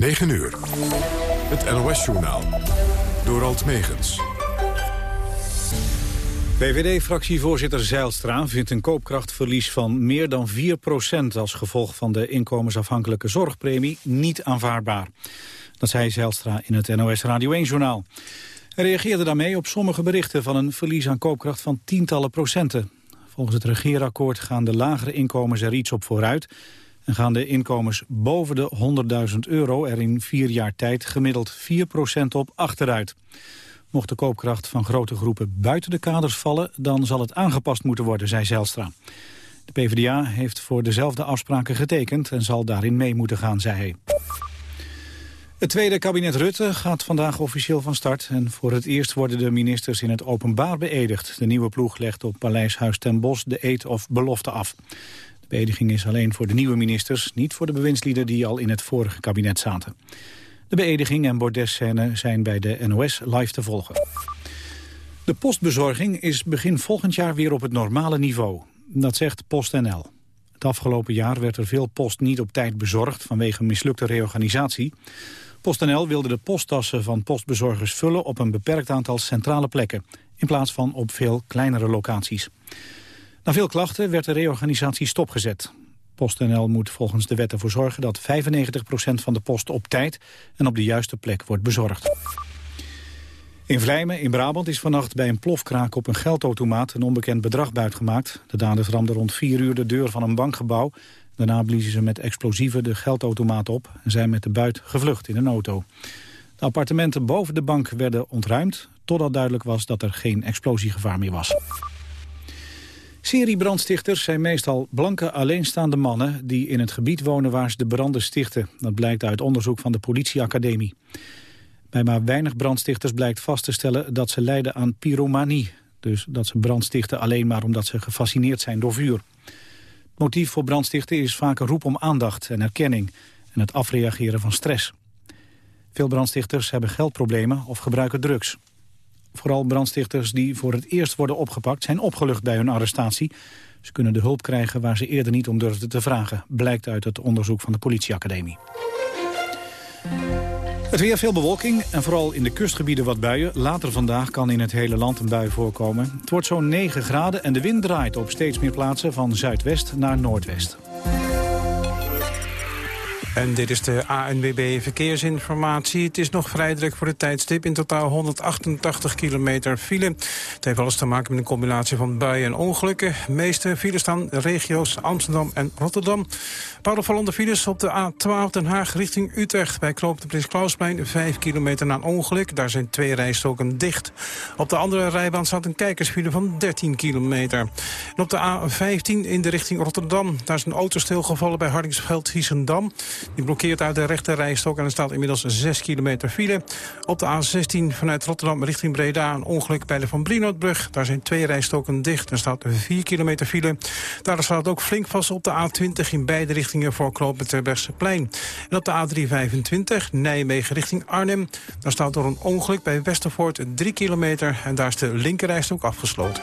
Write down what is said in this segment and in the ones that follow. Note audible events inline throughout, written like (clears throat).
9 uur. Het NOS-journaal. Door Alt Megens. VVD-fractievoorzitter Zeilstra vindt een koopkrachtverlies van meer dan 4% als gevolg van de inkomensafhankelijke zorgpremie niet aanvaardbaar. Dat zei Zeilstra in het NOS Radio 1-journaal. Hij reageerde daarmee op sommige berichten van een verlies aan koopkracht van tientallen procenten. Volgens het regeerakkoord gaan de lagere inkomens er iets op vooruit... gaan de inkomens boven de 100.000 euro er in vier jaar tijd gemiddeld 4% op achteruit. Mocht de koopkracht van grote groepen buiten de kaders vallen... dan zal het aangepast moeten worden, zei Zelstra. De PvdA heeft voor dezelfde afspraken getekend... en zal daarin mee moeten gaan, zei hij. Het tweede kabinet Rutte gaat vandaag officieel van start... en voor het eerst worden de ministers in het openbaar beëdigd. De nieuwe ploeg legt op Paleishuis ten Bosch de eed of belofte af. De beëdiging is alleen voor de nieuwe ministers... niet voor de bewindslieden die al in het vorige kabinet zaten. De beëdiging en bordesscène zijn bij de NOS live te volgen. De postbezorging is begin volgend jaar weer op het normale niveau. Dat zegt PostNL. Het afgelopen jaar werd er veel post niet op tijd bezorgd... vanwege mislukte reorganisatie. PostNL wilde de posttassen van postbezorgers vullen... op een beperkt aantal centrale plekken... in plaats van op veel kleinere locaties. Na veel klachten werd de reorganisatie stopgezet. PostNL moet volgens de wet ervoor zorgen dat 95% van de post op tijd en op de juiste plek wordt bezorgd. In Vlijmen in Brabant is vannacht bij een plofkraak op een geldautomaat een onbekend bedrag buitgemaakt. De daders ramden rond 4 uur de deur van een bankgebouw. Daarna bliezen ze met explosieven de geldautomaat op en zijn met de buit gevlucht in een auto. De appartementen boven de bank werden ontruimd, totdat duidelijk was dat er geen explosiegevaar meer was. Seriebrandstichters zijn meestal blanke alleenstaande mannen... die in het gebied wonen waar ze de branden stichten. Dat blijkt uit onderzoek van de politieacademie. Bij maar weinig brandstichters blijkt vast te stellen dat ze lijden aan pyromanie. Dus dat ze brandstichten alleen maar omdat ze gefascineerd zijn door vuur. Motief voor brandstichten is vaak een roep om aandacht en erkenning... en het afreageren van stress. Veel brandstichters hebben geldproblemen of gebruiken drugs. Vooral brandstichters die voor het eerst worden opgepakt zijn opgelucht bij hun arrestatie. Ze kunnen de hulp krijgen waar ze eerder niet om durfden te vragen, blijkt uit het onderzoek van de politieacademie. Het weer veel bewolking en vooral in de kustgebieden wat buien. Later vandaag kan in het hele land een bui voorkomen. Het wordt zo'n 9 graden en de wind draait op steeds meer plaatsen van zuidwest naar noordwest. En dit is de ANWB Verkeersinformatie. Het is nog vrij druk voor de tijdstip. In totaal 188 kilometer file. Het heeft alles te maken met een combinatie van buien en ongelukken. De meeste files staan regio's Amsterdam en Rotterdam. Paar opvallende files op de A12 Den Haag richting Utrecht. Bij Knoop de Prins Klausplein 5 kilometer na een ongeluk. Daar zijn twee rijstroken dicht. Op de andere rijbaan staat een kijkersfile van 13 kilometer. En op de A15 in de richting Rotterdam. Daar is een auto stilgevallen bij Hardingsveld-Hiesendam. Die blokkeert uit de rechte rijstok en er staat inmiddels 6 kilometer file. Op de A16 vanuit Rotterdam richting Breda een ongeluk bij de Van Brienoordbrug. Daar zijn twee rijstoken dicht en staat 4 kilometer file. Daar staat ook flink vast op de A20 in beide richtingen voor knooppunt plein. En op de A325 Nijmegen richting Arnhem. Daar staat door een ongeluk bij Westervoort 3 kilometer en daar is de linkerrijstok afgesloten.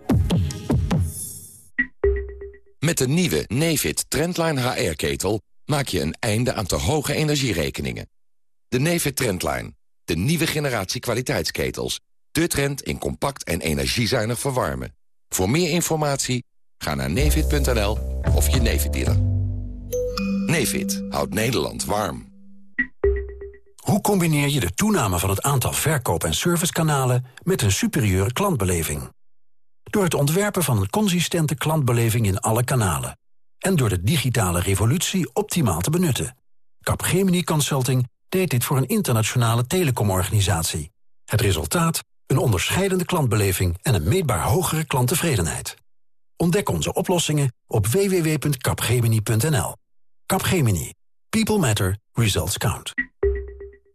Met de nieuwe Nefit Trendline HR-ketel maak je een einde aan te hoge energierekeningen. De Nefit Trendline, de nieuwe generatie kwaliteitsketels. De trend in compact en energiezuinig verwarmen. Voor meer informatie ga naar nefit.nl of je Nefit dealer. Nefit houdt Nederland warm. Hoe combineer je de toename van het aantal verkoop- en servicekanalen... met een superieure klantbeleving? Door het ontwerpen van een consistente klantbeleving in alle kanalen. En door de digitale revolutie optimaal te benutten. Capgemini Consulting deed dit voor een internationale telecomorganisatie. Het resultaat? Een onderscheidende klantbeleving en een meetbaar hogere klanttevredenheid. Ontdek onze oplossingen op www.capgemini.nl. Capgemini. People matter. Results count.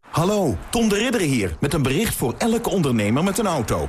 Hallo, Tom de Ridder hier met een bericht voor elke ondernemer met een auto.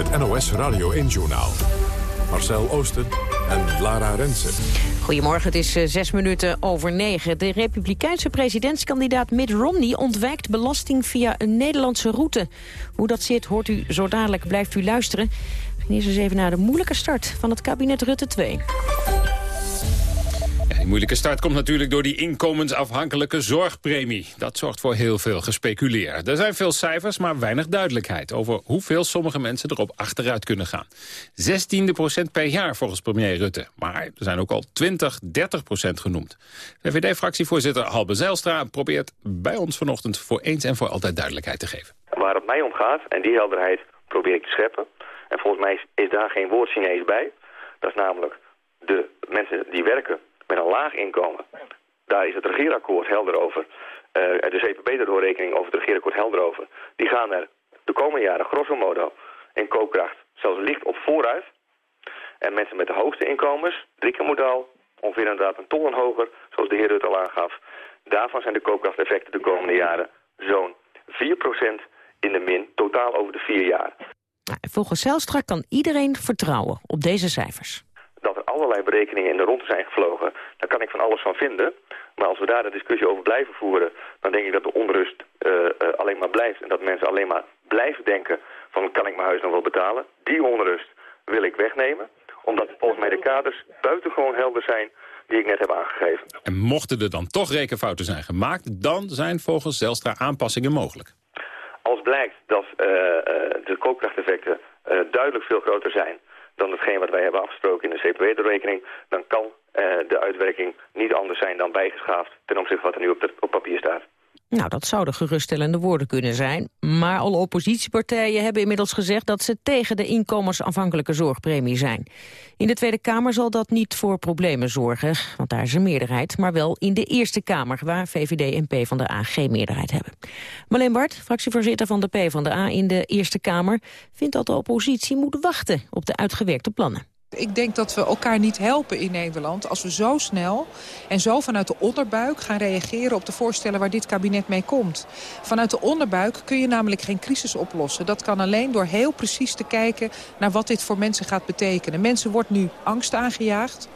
Het NOS Radio 1-journaal. Marcel Oosten en Lara Rensen. Goedemorgen, het is uh, zes minuten over negen. De republikeinse presidentskandidaat Mitt Romney ontwijkt belasting via een Nederlandse route. Hoe dat zit, hoort u zo dadelijk. Blijft u luisteren. En eerst eens even naar de moeilijke start van het kabinet Rutte 2. Die moeilijke start komt natuurlijk door die inkomensafhankelijke zorgpremie. Dat zorgt voor heel veel gespeculeer. Er zijn veel cijfers, maar weinig duidelijkheid... over hoeveel sommige mensen erop achteruit kunnen gaan. 16 procent per jaar volgens premier Rutte. Maar er zijn ook al 20, 30 procent genoemd. VVD-fractievoorzitter Halbe Zijlstra probeert bij ons vanochtend... voor eens en voor altijd duidelijkheid te geven. Waar het mij om gaat, en die helderheid probeer ik te scheppen... en volgens mij is daar geen woord Chinees bij... dat is namelijk de mensen die werken met een laag inkomen. Daar is het regeerakkoord helder over. Uh, de CPB-doorrekening over het regeerakkoord helder over. Die gaan er de komende jaren grosso modo in koopkracht zelfs licht op vooruit. En mensen met de hoogste inkomens, drie model, ongeveer inderdaad een ton hoger, zoals de heer Rutte al aangaf. Daarvan zijn de koopkrachteffecten de komende jaren zo'n 4% in de min, totaal over de vier jaar. Volgens Zelstra kan iedereen vertrouwen op deze cijfers er allerlei berekeningen in de ronde zijn gevlogen. Daar kan ik van alles van vinden. Maar als we daar de discussie over blijven voeren... dan denk ik dat de onrust uh, uh, alleen maar blijft. En dat mensen alleen maar blijven denken van... kan ik mijn huis nog wel betalen? Die onrust wil ik wegnemen. Omdat volgens mij de kaders buitengewoon helder zijn die ik net heb aangegeven. En mochten er dan toch rekenfouten zijn gemaakt... dan zijn volgens Zelstra aanpassingen mogelijk. Als blijkt dat uh, de koopkrachteffecten duidelijk veel groter zijn dan hetgeen wat wij hebben afgesproken in de CPW-doorrekening... dan kan uh, de uitwerking niet anders zijn dan bijgeschaafd... ten opzichte van wat er nu op, de, op papier staat. Nou, dat zouden geruststellende woorden kunnen zijn. Maar alle oppositiepartijen hebben inmiddels gezegd... dat ze tegen de inkomensafhankelijke zorgpremie zijn. In de Tweede Kamer zal dat niet voor problemen zorgen... want daar is een meerderheid, maar wel in de Eerste Kamer... waar VVD en P van de A geen meerderheid hebben. Marleen Bart, fractievoorzitter van de P van de A in de Eerste Kamer... vindt dat de oppositie moet wachten op de uitgewerkte plannen. Ik denk dat we elkaar niet helpen in Nederland als we zo snel en zo vanuit de onderbuik gaan reageren op de voorstellen waar dit kabinet mee komt. Vanuit de onderbuik kun je namelijk geen crisis oplossen. Dat kan alleen door heel precies te kijken naar wat dit voor mensen gaat betekenen. Mensen wordt nu angst aangejaagd.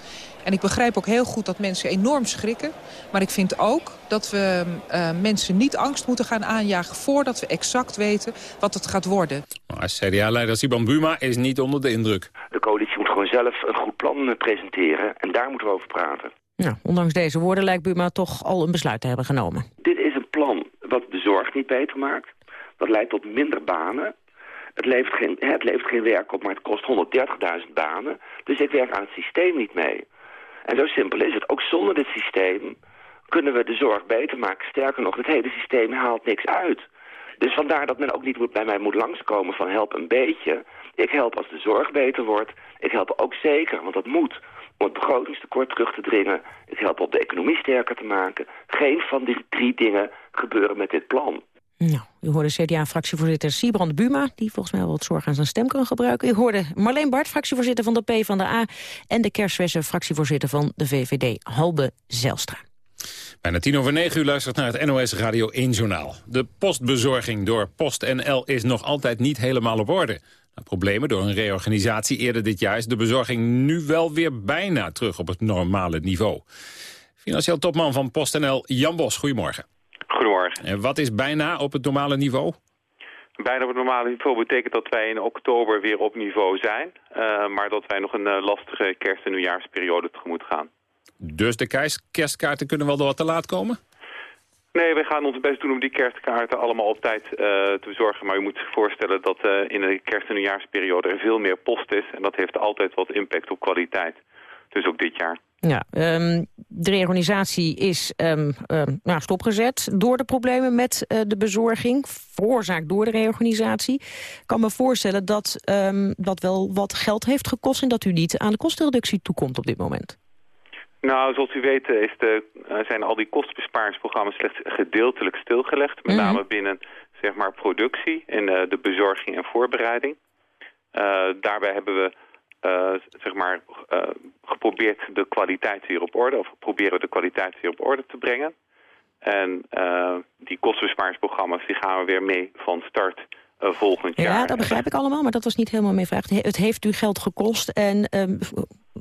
En ik begrijp ook heel goed dat mensen enorm schrikken. Maar ik vind ook dat we uh, mensen niet angst moeten gaan aanjagen... voordat we exact weten wat het gaat worden. Maar CDA-leider Siban Buma is niet onder de indruk. De coalitie moet gewoon zelf een goed plan eh, presenteren. En daar moeten we over praten. Nou, ondanks deze woorden lijkt Buma toch al een besluit te hebben genomen. Dit is een plan wat de zorg niet beter maakt. Dat leidt tot minder banen. Het levert geen, het levert geen werk op, maar het kost 130.000 banen. Dus ik werk aan het systeem niet mee. En zo simpel is het. Ook zonder dit systeem kunnen we de zorg beter maken. Sterker nog, het hele systeem haalt niks uit. Dus vandaar dat men ook niet bij mij moet langskomen van help een beetje. Ik help als de zorg beter wordt. Ik help ook zeker, want dat moet, om het begrotingstekort terug te dringen. Ik help op de economie sterker te maken. Geen van die drie dingen gebeuren met dit plan. Nou, u hoorde CDA-fractievoorzitter Siebrand Buma... die volgens mij wel wat zorg aan zijn stem kan gebruiken. U hoorde Marleen Bart, fractievoorzitter van de P van de A... en de Kerswesse, fractievoorzitter van de VVD, Halbe Zelstra. Bijna tien over negen uur luistert naar het NOS Radio 1 Journaal. De postbezorging door PostNL is nog altijd niet helemaal op orde. Na problemen door een reorganisatie eerder dit jaar... is de bezorging nu wel weer bijna terug op het normale niveau. Financieel topman van PostNL, Jan Bos, goedemorgen. Goedemorgen. En wat is bijna op het normale niveau? Bijna op het normale niveau betekent dat wij in oktober weer op niveau zijn. Uh, maar dat wij nog een uh, lastige kerst- en nieuwjaarsperiode tegemoet gaan. Dus de kerstkaarten kunnen wel wat te laat komen? Nee, we gaan ons best doen om die kerstkaarten allemaal op tijd uh, te bezorgen. Maar u moet zich voorstellen dat in de kerst- en nieuwjaarsperiode er veel meer post is. En dat heeft altijd wat impact op kwaliteit. Dus ook dit jaar. Ja, um, de reorganisatie is um, um, nou, stopgezet door de problemen met uh, de bezorging. Veroorzaakt door de reorganisatie. Ik kan me voorstellen dat dat wel wat geld heeft gekost... en dat u niet aan de kostenreductie toekomt op dit moment. Nou, zoals u weet is de, uh, zijn al die kostenbesparingsprogramma's slechts gedeeltelijk stilgelegd. Met mm -hmm. name binnen zeg maar, productie en uh, de bezorging en voorbereiding. daarbij hebben we uh, zeg maar, uh, geprobeerd de kwaliteit weer op orde, of proberen de kwaliteit weer op orde te brengen. En uh, die kostenbesparingsprogramma's die gaan we weer mee van start volgend jaar. Ja, dat begrijp ik allemaal, maar dat was niet helemaal mijn vraag. Het heeft u geld gekost en um,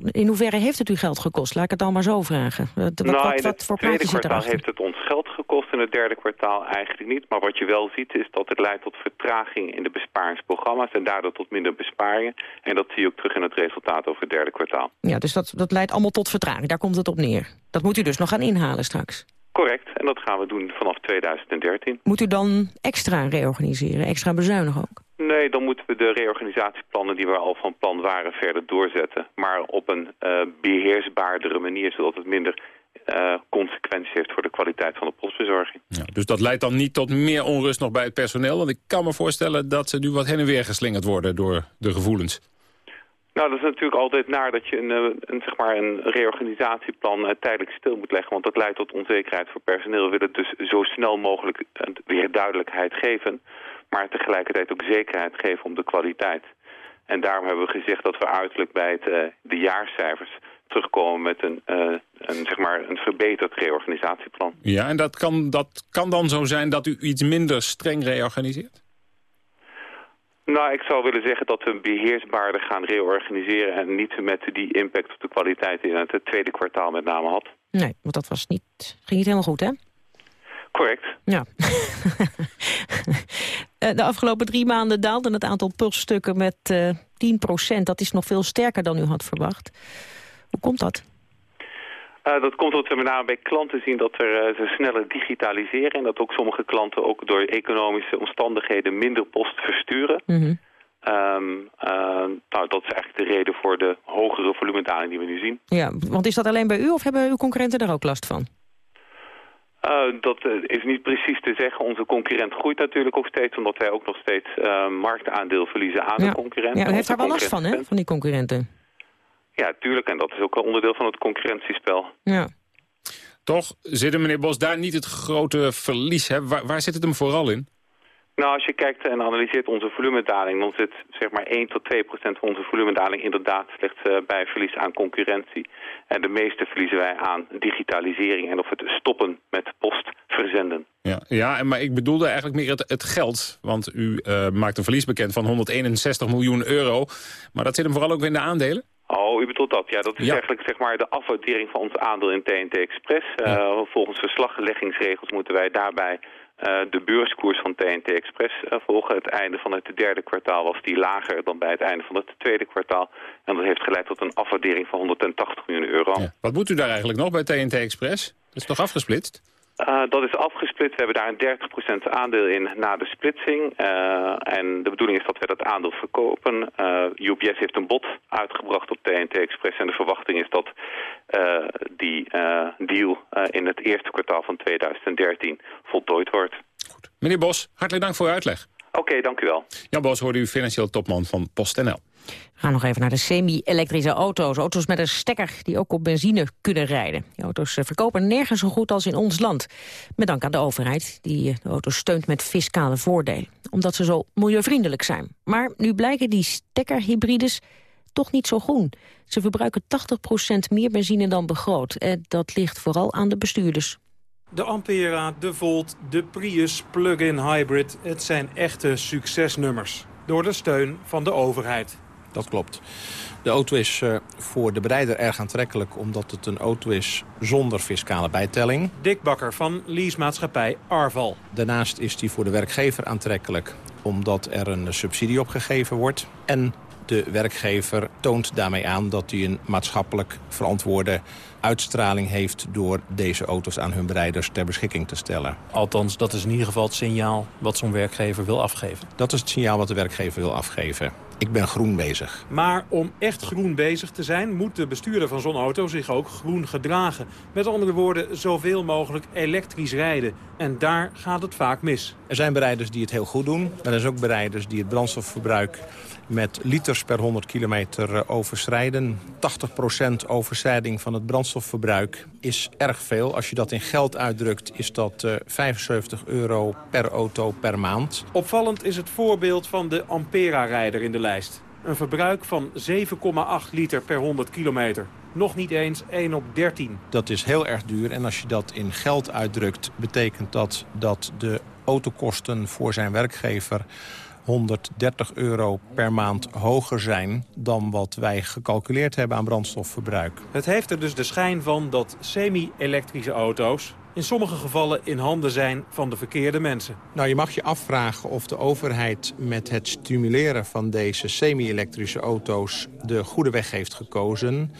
in hoeverre heeft het u geld gekost? Laat ik het dan maar zo vragen. Wat, nou, wat, in het voor tweede kwartaal heeft het ons geld gekost. In het derde kwartaal eigenlijk niet. Maar wat je wel ziet is dat het leidt tot vertraging in de besparingsprogramma's. En daardoor tot minder besparingen. En dat zie je ook terug in het resultaat over het derde kwartaal. Ja, dus dat, dat leidt allemaal tot vertraging. Daar komt het op neer. Dat moet u dus nog gaan inhalen straks. Correct. En dat gaan we doen vanaf 2013. Moet u dan extra reorganiseren? Extra bezuinigen ook? Nee, dan moeten we de reorganisatieplannen die we al van plan waren verder doorzetten. Maar op een uh, beheersbaardere manier, zodat het minder uh, consequenties heeft voor de kwaliteit van de postbezorging. Ja, dus dat leidt dan niet tot meer onrust nog bij het personeel? Want ik kan me voorstellen dat ze nu wat heen en weer geslingerd worden door de gevoelens. Nou, dat is natuurlijk altijd naar dat je een, eh, een, zeg maar een reorganisatieplan uh, tijdelijk stil moet leggen. Want dat leidt tot onzekerheid voor personeel. We willen dus zo snel mogelijk weer duidelijkheid geven maar tegelijkertijd ook zekerheid geven om de kwaliteit. En daarom hebben we gezegd dat we uiterlijk bij het, uh, de jaarcijfers terugkomen met een, uh, een, zeg maar een verbeterd reorganisatieplan. Ja, en dat kan, dat kan dan zo zijn dat u iets minder streng reorganiseert? Nou, ik zou willen zeggen dat we beheersbaarder gaan reorganiseren... en niet met die impact op de kwaliteit in het tweede kwartaal met name had. Nee, want dat was niet, ging niet helemaal goed, hè? Correct. Ja. (laughs) Eh, de afgelopen drie maanden daalde het aantal poststukken met uh, eh, 10% Dat is nog veel sterker dan u had verwacht. Hoe komt dat? Uh, dat komt omdat we met name bij klanten zien dat er, uh, ze sneller digitaliseren... en dat ook sommige klanten ook door economische omstandigheden minder post versturen. Mm -hmm. um, nou, dat is eigenlijk de reden voor de hogere volumedaling die we nu zien. Ja, want is dat alleen bij u of hebben uw concurrenten daar ook last van? Uh, dat uh, is niet precies te zeggen. Onze concurrent groeit natuurlijk ook steeds... omdat wij ook nog steeds uh, marktaandeel verliezen aan ja. de concurrent. Ja, u heeft daar wel last van, hè, van die concurrenten? Ja, tuurlijk. En dat is ook een onderdeel van het concurrentiespel. Ja. Toch zit meneer Bos, daar niet het grote verlies. Hè? Waar, waar zit het hem vooral in? Nou, als je kijkt en analyseert onze volumedaling... dan zit zeg maar 1 tot 2 procent van onze volumedaling inderdaad slechts uh, bij verlies aan concurrentie. En de meeste verliezen wij aan digitalisering en of het stoppen met post verzenden. Ja, ja maar ik bedoelde eigenlijk meer het, het geld. Want u uh, maakt een verlies bekend van 161 miljoen euro. Maar dat zit hem vooral ook in de aandelen? Oh, u bedoelt dat. Ja, dat is ja. eigenlijk zeg maar, de afwaardering van ons aandeel in TNT Express. Ja. Uh, volgens verslagleggingsregels moeten wij daarbij de beurskoers van TNT Express uh, volgen. Het einde van het derde kwartaal was die lager dan bij het einde van het tweede kwartaal. En dat heeft geleid tot een afwaardering van 180 miljoen euro. Wat moet u daar eigenlijk nog bij TNT Express? Dat is toch afgesplitst? Uh, dat is afgesplitst. We hebben daar een 30% aandeel in na de splitsing. Uh, en de bedoeling is dat we dat aandeel verkopen. Uh, UPS heeft een bod uitgebracht op TNT Express. En de verwachting is dat die deal in het eerste kwartaal van 2013 voltooid wordt. Goed. Meneer Bos, hartelijk dank voor uw uitleg. Oké, okay, dank u wel. Jan Bos hoorde u financieel topman van PostNL. We gaan nog even naar de semi-elektrische auto's. Auto's met een stekker die ook op benzine kunnen rijden. Die auto's eh, verkopen nergens zo goed als in ons land. Met dank aan de overheid die eh, de auto's steunt met fiscale voordelen. Omdat ze zo milieuvriendelijk zijn. Maar nu blijken die stekkerhybrides toch niet zo groen. Ze verbruiken 80% meer benzine dan begroot. En dat ligt vooral aan de bestuurders. De Ampera, de Volt, de Prius plug-in hybrid... het zijn echte succesnummers. Door de steun van de overheid. Dat klopt. De auto is uh, voor de bereider erg aantrekkelijk... omdat het een auto is zonder fiscale bijtelling. Dick Bakker van leasemaatschappij Arval. Daarnaast is die voor de werkgever aantrekkelijk... omdat er een subsidie opgegeven wordt. En de werkgever toont daarmee aan dat hij een maatschappelijk verantwoorde uitstraling heeft... door deze auto's aan hun bereiders ter beschikking te stellen. Althans, dat is in ieder geval het signaal wat zo'n werkgever wil afgeven. Dat is het signaal wat de werkgever wil afgeven. Ik ben groen bezig. Maar om echt groen bezig te zijn... moet de bestuurder van zo'n auto zich ook groen gedragen. Met andere woorden, zoveel mogelijk elektrisch rijden. En daar gaat het vaak mis. Er zijn bereiders die het heel goed doen. Maar er zijn ook bereiders die het brandstofverbruik met liters per 100 kilometer eh, overschrijden. 80% overschrijding van het brandstofverbruik is erg veel. Als je dat in geld uitdrukt is dat 75 eh, euro per auto per maand. Opvallend is het voorbeeld van de Ampera-rijder in de lijst. Een verbruik van 7,8 liter per 100 kilometer. Nog niet eens 1 op 13. Dat is heel erg duur. En als je dat in geld uitdrukt... betekent dat dat de autokosten voor zijn werkgever 130 euro per maand hoger zijn dan wat wij gecalculeerd hebben aan brandstofverbruik. Het heeft er dus de schijn van dat semi-elektrische auto's in sommige gevallen in handen zijn van de verkeerde mensen. Nou, je mag je afvragen of de overheid met het stimuleren van deze semi-elektrische auto's de goede weg heeft gekozen.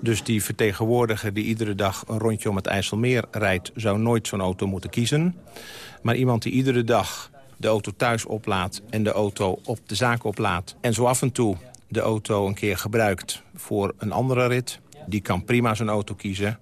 Dus die vertegenwoordiger die iedere dag een rondje om het IJsselmeer rijdt... zou nooit zo'n auto moeten kiezen. Maar iemand die iedere dag de auto thuis oplaadt en de auto op de zaak oplaadt... en zo af en toe de auto een keer gebruikt voor een andere rit... die kan prima zijn auto kiezen.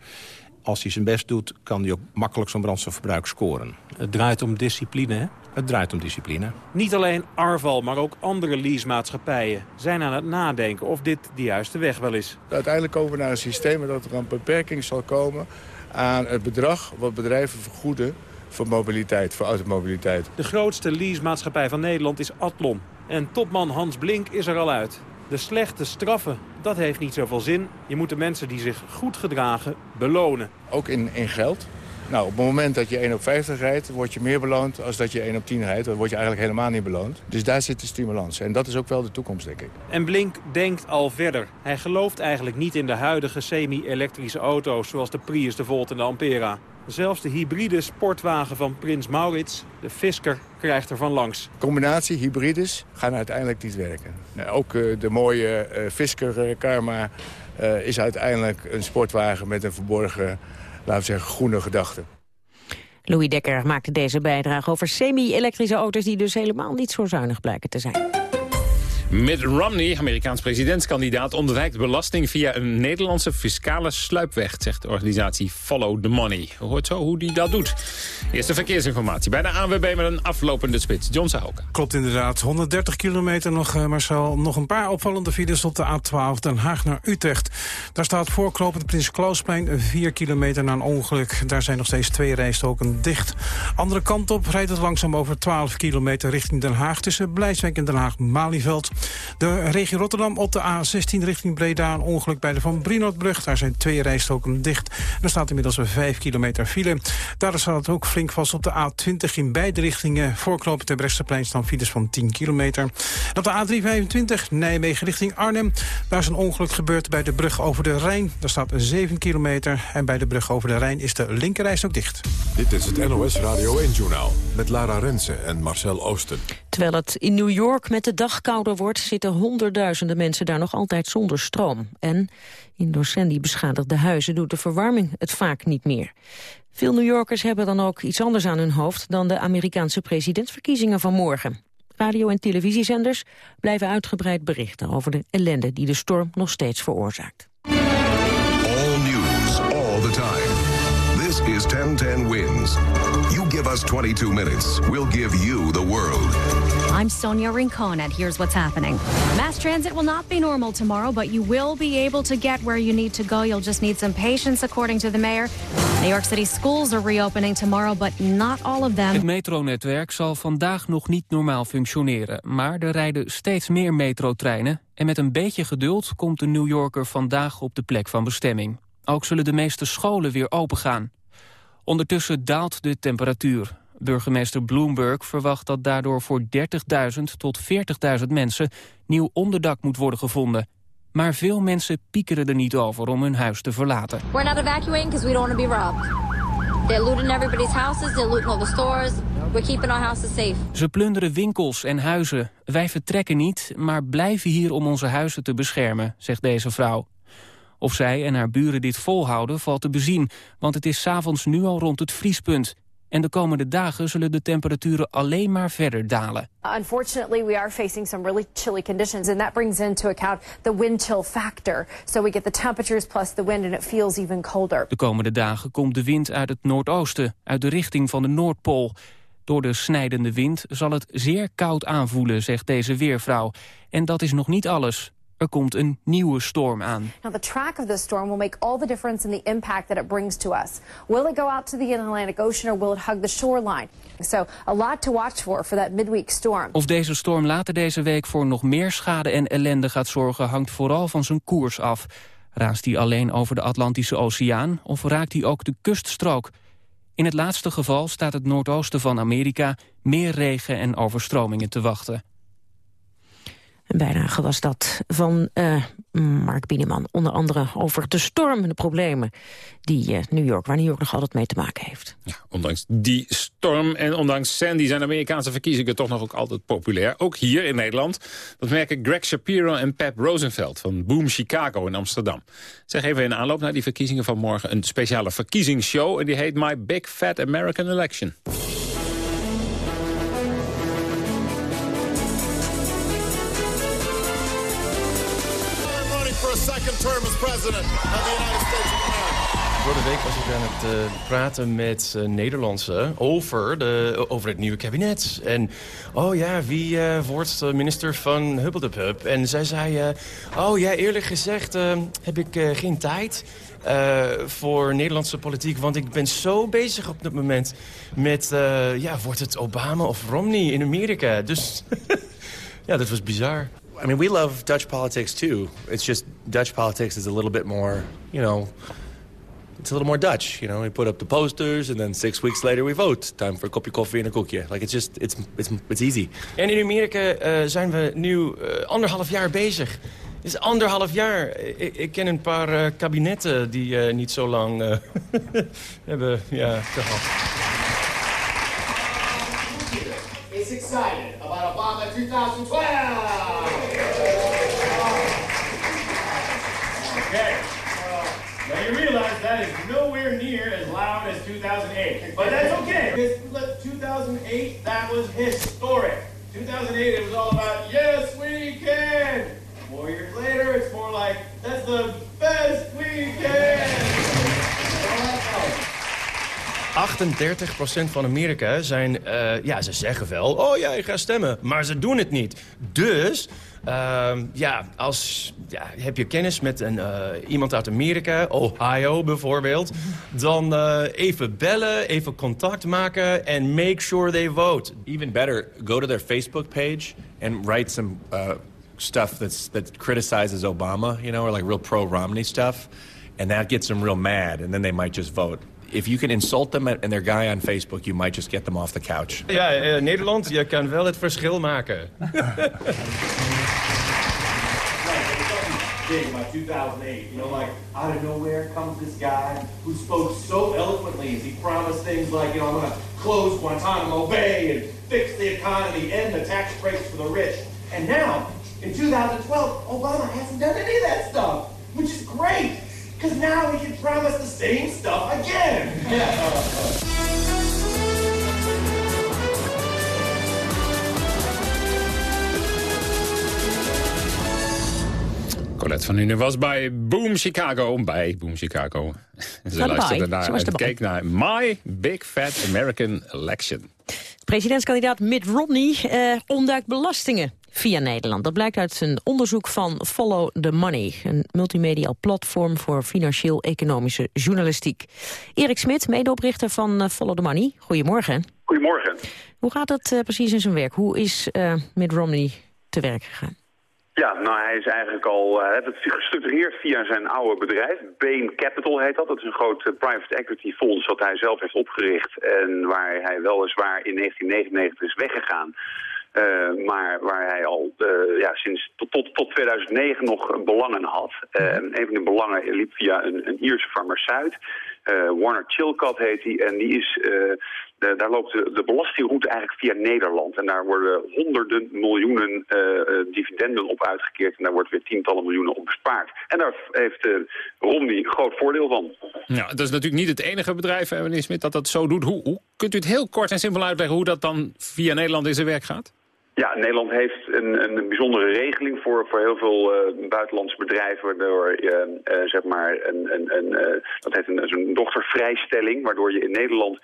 Als hij zijn best doet, kan hij ook makkelijk zo'n brandstofverbruik scoren. Het draait om discipline, hè? Het draait om discipline. Niet alleen Arval, maar ook andere leasemaatschappijen zijn aan het nadenken of dit de juiste weg wel is. Uiteindelijk komen we naar een systeem dat er een beperking zal komen aan het bedrag wat bedrijven vergoeden voor mobiliteit, voor automobiliteit. De grootste leasemaatschappij van Nederland is Atlon. En topman Hans Blink is er al uit. De slechte straffen, dat heeft niet zoveel zin. Je moet de mensen die zich goed gedragen belonen. Ook in, in geld. Nou, op het moment dat je 1 op 50 rijdt, word je meer beloond als dat je 1 op 10 rijdt. Dan word je eigenlijk helemaal niet beloond. Dus daar zit de stimulans. En dat is ook wel de toekomst, denk ik. En Blink denkt al verder. Hij gelooft eigenlijk niet in de huidige semi-elektrische auto's... zoals de Prius, de Volt en de Ampera. Zelfs de hybride sportwagen van Prins Maurits, de Fisker, krijgt er van langs. Combinatie hybrides gaan uiteindelijk niet werken. ook uh, de mooie uh, Fisker uh, Karma is uiteindelijk een sportwagen met een verborgen laten we zeggen, groene gedachten. Louis Dekker maakte deze bijdrage over semi-elektrische auto's... die dus helemaal niet zo zuinig blijken te zijn. Mitt Romney, Amerikaans presidentskandidaat, ontwijkt belasting via een Nederlandse fiscale sluipweg, zegt de organisatie Follow the Money. Hoort zo hoe die dat doet. Eerste verkeersinformatie bij de ANWB met een aflopende spits. John Sahoka. Klopt inderdaad. 130 kilometer nog, uh, Marcel. Nog een paar opvallende files op de A12 Den Haag naar Utrecht. Daar staat voorklopend Prins Klausplein 4 kilometer na een ongeluk. Daar zijn nog steeds twee rijstoken dicht. Andere kant op rijdt het langzaam over 12 kilometer richting Den Haag... tussen Blijswijk en Den Haag-Malieveld. De regio Rotterdam op de A16 richting Breda... een ongeluk bij de Van Brinoordbrug. Daar zijn twee rijstoken dicht. Er staat inmiddels een 5 kilometer file. Daar staat het ook flink vast op de A20 in beide richtingen. Voorklopen ter Bresseplein staan files van 10 kilometer. En op de A325 Nijmegen richting Arnhem. Daar is een ongeluk gebeurd bij de brug over de Rijn. Daar staat 7 kilometer. En bij de brug over de Rijn is de linkerreis ook dicht. Dit is het NOS Radio 1-journaal met Lara Rensen en Marcel Oosten. Terwijl het in New York met de dag kouder wordt zitten honderdduizenden mensen daar nog altijd zonder stroom. En in Docendi beschadigde huizen doet de verwarming het vaak niet meer. Veel New Yorkers hebben dan ook iets anders aan hun hoofd dan de Amerikaanse presidentsverkiezingen van morgen. Radio- en televisiezenders blijven uitgebreid berichten over de ellende die de storm nog steeds veroorzaakt. All news, all the time. This is 1010 Wins. Give us 22 minutes, we'll give you the world. I'm Sonia Rincon, and here's what's happening. Mass transit will not be normal tomorrow, but you will be able to get where you need to go. You'll just need some patience, according to the mayor. New York City schools are reopening tomorrow, but not all of them. Het metronetwerk zal vandaag nog niet normaal functioneren. Maar er rijden steeds meer metrotreinen. En met een beetje geduld komt de New Yorker vandaag op de plek van bestemming. Ook zullen de meeste scholen weer opengaan. Ondertussen daalt de temperatuur. Burgemeester Bloomberg verwacht dat daardoor voor 30.000 tot 40.000 mensen nieuw onderdak moet worden gevonden. Maar veel mensen piekeren er niet over om hun huis te verlaten. We're not evacuating because we don't want to be robbed. They're looting everybody's houses, they're looting all the stores. We're keeping our houses safe. Ze plunderen winkels en huizen. Wij vertrekken niet, maar blijven hier om onze huizen te beschermen, zegt deze vrouw. Of zij en haar buren dit volhouden valt te bezien, want het is s'avonds nu al rond het vriespunt. En de komende dagen zullen de temperaturen alleen maar verder dalen. Unfortunately, we are facing some really chilly conditions, and that brings into account the wind chill factor. So we get the temperatures plus the wind, and it feels even colder. De komende dagen komt de wind uit het noordoosten, uit de richting van de Noordpool. Door de snijdende wind zal het zeer koud aanvoelen, zegt deze weervrouw. En dat is nog niet alles. Er komt een nieuwe storm aan. Now, the track of this storm will make all the difference in the impact that it brings to us. Will it go out to the Atlantic Ocean or will it hug the shoreline? So, a lot to watch for for that midweek storm. Of deze storm later deze week voor nog meer schade en ellende gaat zorgen... hangt vooral van zijn koers af. Raast hij alleen over de Atlantische Oceaan of raakt hij ook de kuststrook? In het laatste geval staat het noordoosten van Amerika meer regen en overstromingen te wachten. Een bijdrage was dat van uh, Mark Bieneman. Onder andere over de storm en de problemen die uh, New York, waar New York nog altijd mee te maken heeft. Ja, ondanks die storm en ondanks Sandy zijn Amerikaanse verkiezingen toch nog ook altijd populair. Ook hier in Nederland. Dat merken Greg Shapiro en Pep Rosenfeld van Boom Chicago in Amsterdam. Zij geven in aanloop naar die verkiezingen van morgen een speciale verkiezingsshow. En die heet My Big Fat American Election. President. Vorige week was ik aan het uh, praten met uh, Nederlandse over, de, over het nieuwe kabinet. En, oh ja, wie uh, wordt minister van Hubbeldepup? En zij zei, oh ja, eerlijk gezegd heb ik geen tijd... voor Nederlandse politiek. Want ik ben zo bezig op dit moment met... ja, wordt het Obama of Romney in Amerika? Dus (laughs) ja, dat was bizar. I mean, we love Dutch politics too. It's just Dutch politics is a little bit more, you know, it's a little more Dutch. You know, we put up the posters and then six weeks later we vote. Time for a kopje koffie en een koekje. Like it's just, it's, it's, it's easy. En in Amerika uh, zijn we nu uh, anderhalf jaar bezig. Het is anderhalf jaar. Ik, ik ken een paar uh, kabinetten die niet zo lang (laughs) hebben ja, gehad. It's excited about Obama 2012. Okay. Now you realize that is nowhere near as loud as 2008. But that's okay. Because 2008, that was historic. 2008, it was all about, yes, we can. Four years later, it's more like, that's the best we can. 38% van Amerika zijn, uh, ja, ze zeggen wel, oh ja, ik ga stemmen. Maar ze doen het niet. Dus, uh, ja, als, ja, heb je kennis met een, uh, iemand uit Amerika, Ohio bijvoorbeeld... dan uh, even bellen, even contact maken en make sure they vote. Even better, go to their Facebook page and write some stuff that's, that criticizes Obama, you know, or like real pro-Romney stuff. And that gets them real mad, and then they might just vote if you can insult them and their guy on Facebook, you might just get them off the couch. Ja, uh, Nederland, je kan wel het verschil maken. (laughs) big about 2008. You know, like out of nowhere comes this guy who spoke so eloquently as he promised things like, you know, I'm going to close Guantanamo Bay and fix the economy, end the tax breaks for the rich. And now, in 2012, Obama hasn't done any of that stuff, which is great. Because now we can promise the same stuff again. Colette van Nuenen was bij Boom Chicago. Bij Boom Chicago. Ze luisterde naar en keek naar My Big Fat American Election. Presidentskandidaat Mitt Romney uh, ontduikt belastingen via Nederland. Dat blijkt uit een onderzoek van Follow the Money. Een multimediaal platform voor financieel-economische journalistiek. Erik Smit, medeoprichter van uh, Follow the Money. Goedemorgen. Goedemorgen. Hoe gaat het uh, precies in zijn werk? Hoe is uh, Mitt Romney te werk gegaan? Ja, nou hij is eigenlijk al uh, het gestructureerd via zijn oude bedrijf. Bain Capital heet dat. Dat is een groot uh, private equity fonds dat hij zelf heeft opgericht. En waar hij weliswaar in 1999 is weggegaan. Uh, maar waar hij al uh, ja, sinds tot, tot, tot 2009 nog belangen had. Uh, een van die belangen liep via een, een Ierse farmaceut. Warner Chilcott heet hij. En die is, de, daar loopt de, de, belastingroute eigenlijk via Nederland. En daar worden honderden miljoenen dividenden op uitgekeerd. En daar wordt weer tientallen miljoenen op bespaard. En daar heeft Romney groot voordeel van. Ja, dat is natuurlijk niet het enige bedrijf, eh, meneer Smit, dat dat zo doet. Hoe, hoe kunt u het heel kort en simpel uitleggen hoe dat dan via Nederland in zijn werk gaat? Ja, Nederland heeft een, een bijzondere regeling voor, voor heel veel uh, buitenlandse bedrijven, waardoor je, uh, zeg maar, een, een, een, dat heet een, een dochtervrijstelling, waardoor je in Nederland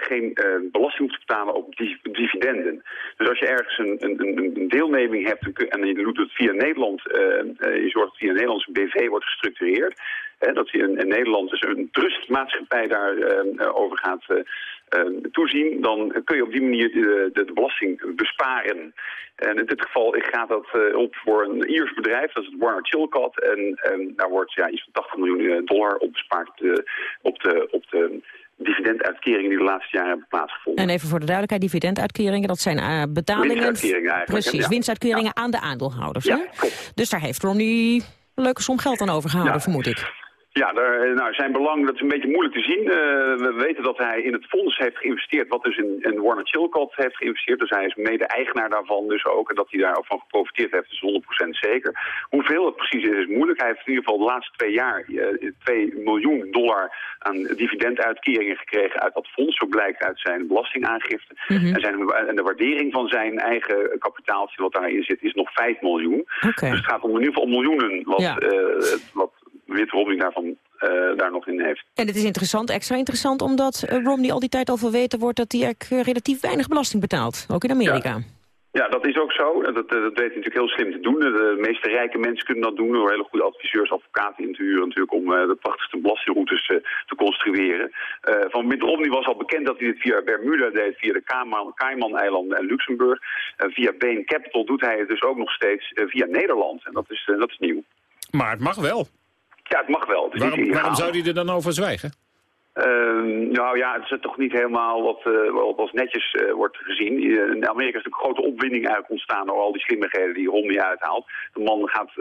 geen belasting te betalen op dividenden. Dus als je ergens een, een, een deelneming hebt en je doet het via Nederland, je zorgt dat via een Nederlandse BV wordt gestructureerd, dat je in, in Nederland dus een trustmaatschappij daarover over gaat uh, toezien, dan kun je op die manier de, de, de belasting besparen. En in dit geval gaat dat uh, op voor een Iers bedrijf, dat is het Warner Chilcott. En, en daar wordt ja, iets van 80 miljoen eh, dollar op bespaard uh, op de... Op de dividenduitkeringen die de laatste jaren hebben plaatsgevonden. En even voor de duidelijkheid, dividenduitkeringen, dat zijn uh, betalingen... Winstuitkeringen eigenlijk. Precies, ja. winstuitkeringen ja. aan de aandeelhouders. Ja, hè? Dus daar heeft Romney een leuke som geld aan overgehouden, vermoed ik. Ja, daar, nou, zijn belang dat is een beetje moeilijk te zien. Uh, we weten dat hij in het fonds heeft geïnvesteerd, wat dus in, in Warner Chilcott heeft geïnvesteerd. Dus hij is mede-eigenaar daarvan dus ook. En dat hij daarvan geprofiteerd heeft is 100% zeker. Hoeveel het precies is, is moeilijk. Hij heeft in ieder geval de laatste twee jaar uh, 2 miljoen dollar aan dividenduitkeringen gekregen uit dat fonds. Zo blijkt uit zijn belastingaangifte. Mhm. en, zijn, en de waardering van zijn eigen kapitaaltje wat daarin zit is nog 5 miljoen. Dus het gaat om in ieder geval om miljoenen wat, Ja. uh, wat Wit Romney daarvan uh, daar nog in heeft. En het is interessant, extra interessant, omdat uh, Romney al die tijd al verweten wordt dat hij eigenlijk relatief weinig belasting betaalt. Ook in Amerika. Ja. Ja, dat is ook zo. Dat, dat, dat weet hij natuurlijk heel slim te doen. De meeste rijke mensen kunnen dat doen door hele goede adviseurs, advocaten in te huren natuurlijk om uh, de prachtigste belastingroutes uh, te construeren. Uh, van Mitt Romney was al bekend dat hij dit via Bermuda deed, via de Cayman-eilanden en Luxemburg. via Bain Capital doet hij het dus ook nog steeds via Nederland. En dat is, dat is nieuw. Maar het mag wel. Ja, het mag wel. Het waarom, zou hij er dan over zwijgen? Uh, nou ja, het is toch niet helemaal wat, uh, wat als netjes uh, wordt gezien. in Amerika is natuurlijk een grote opwinding eigenlijk ontstaan door al die slimmigheden die Romney uithaalt. De man gaat,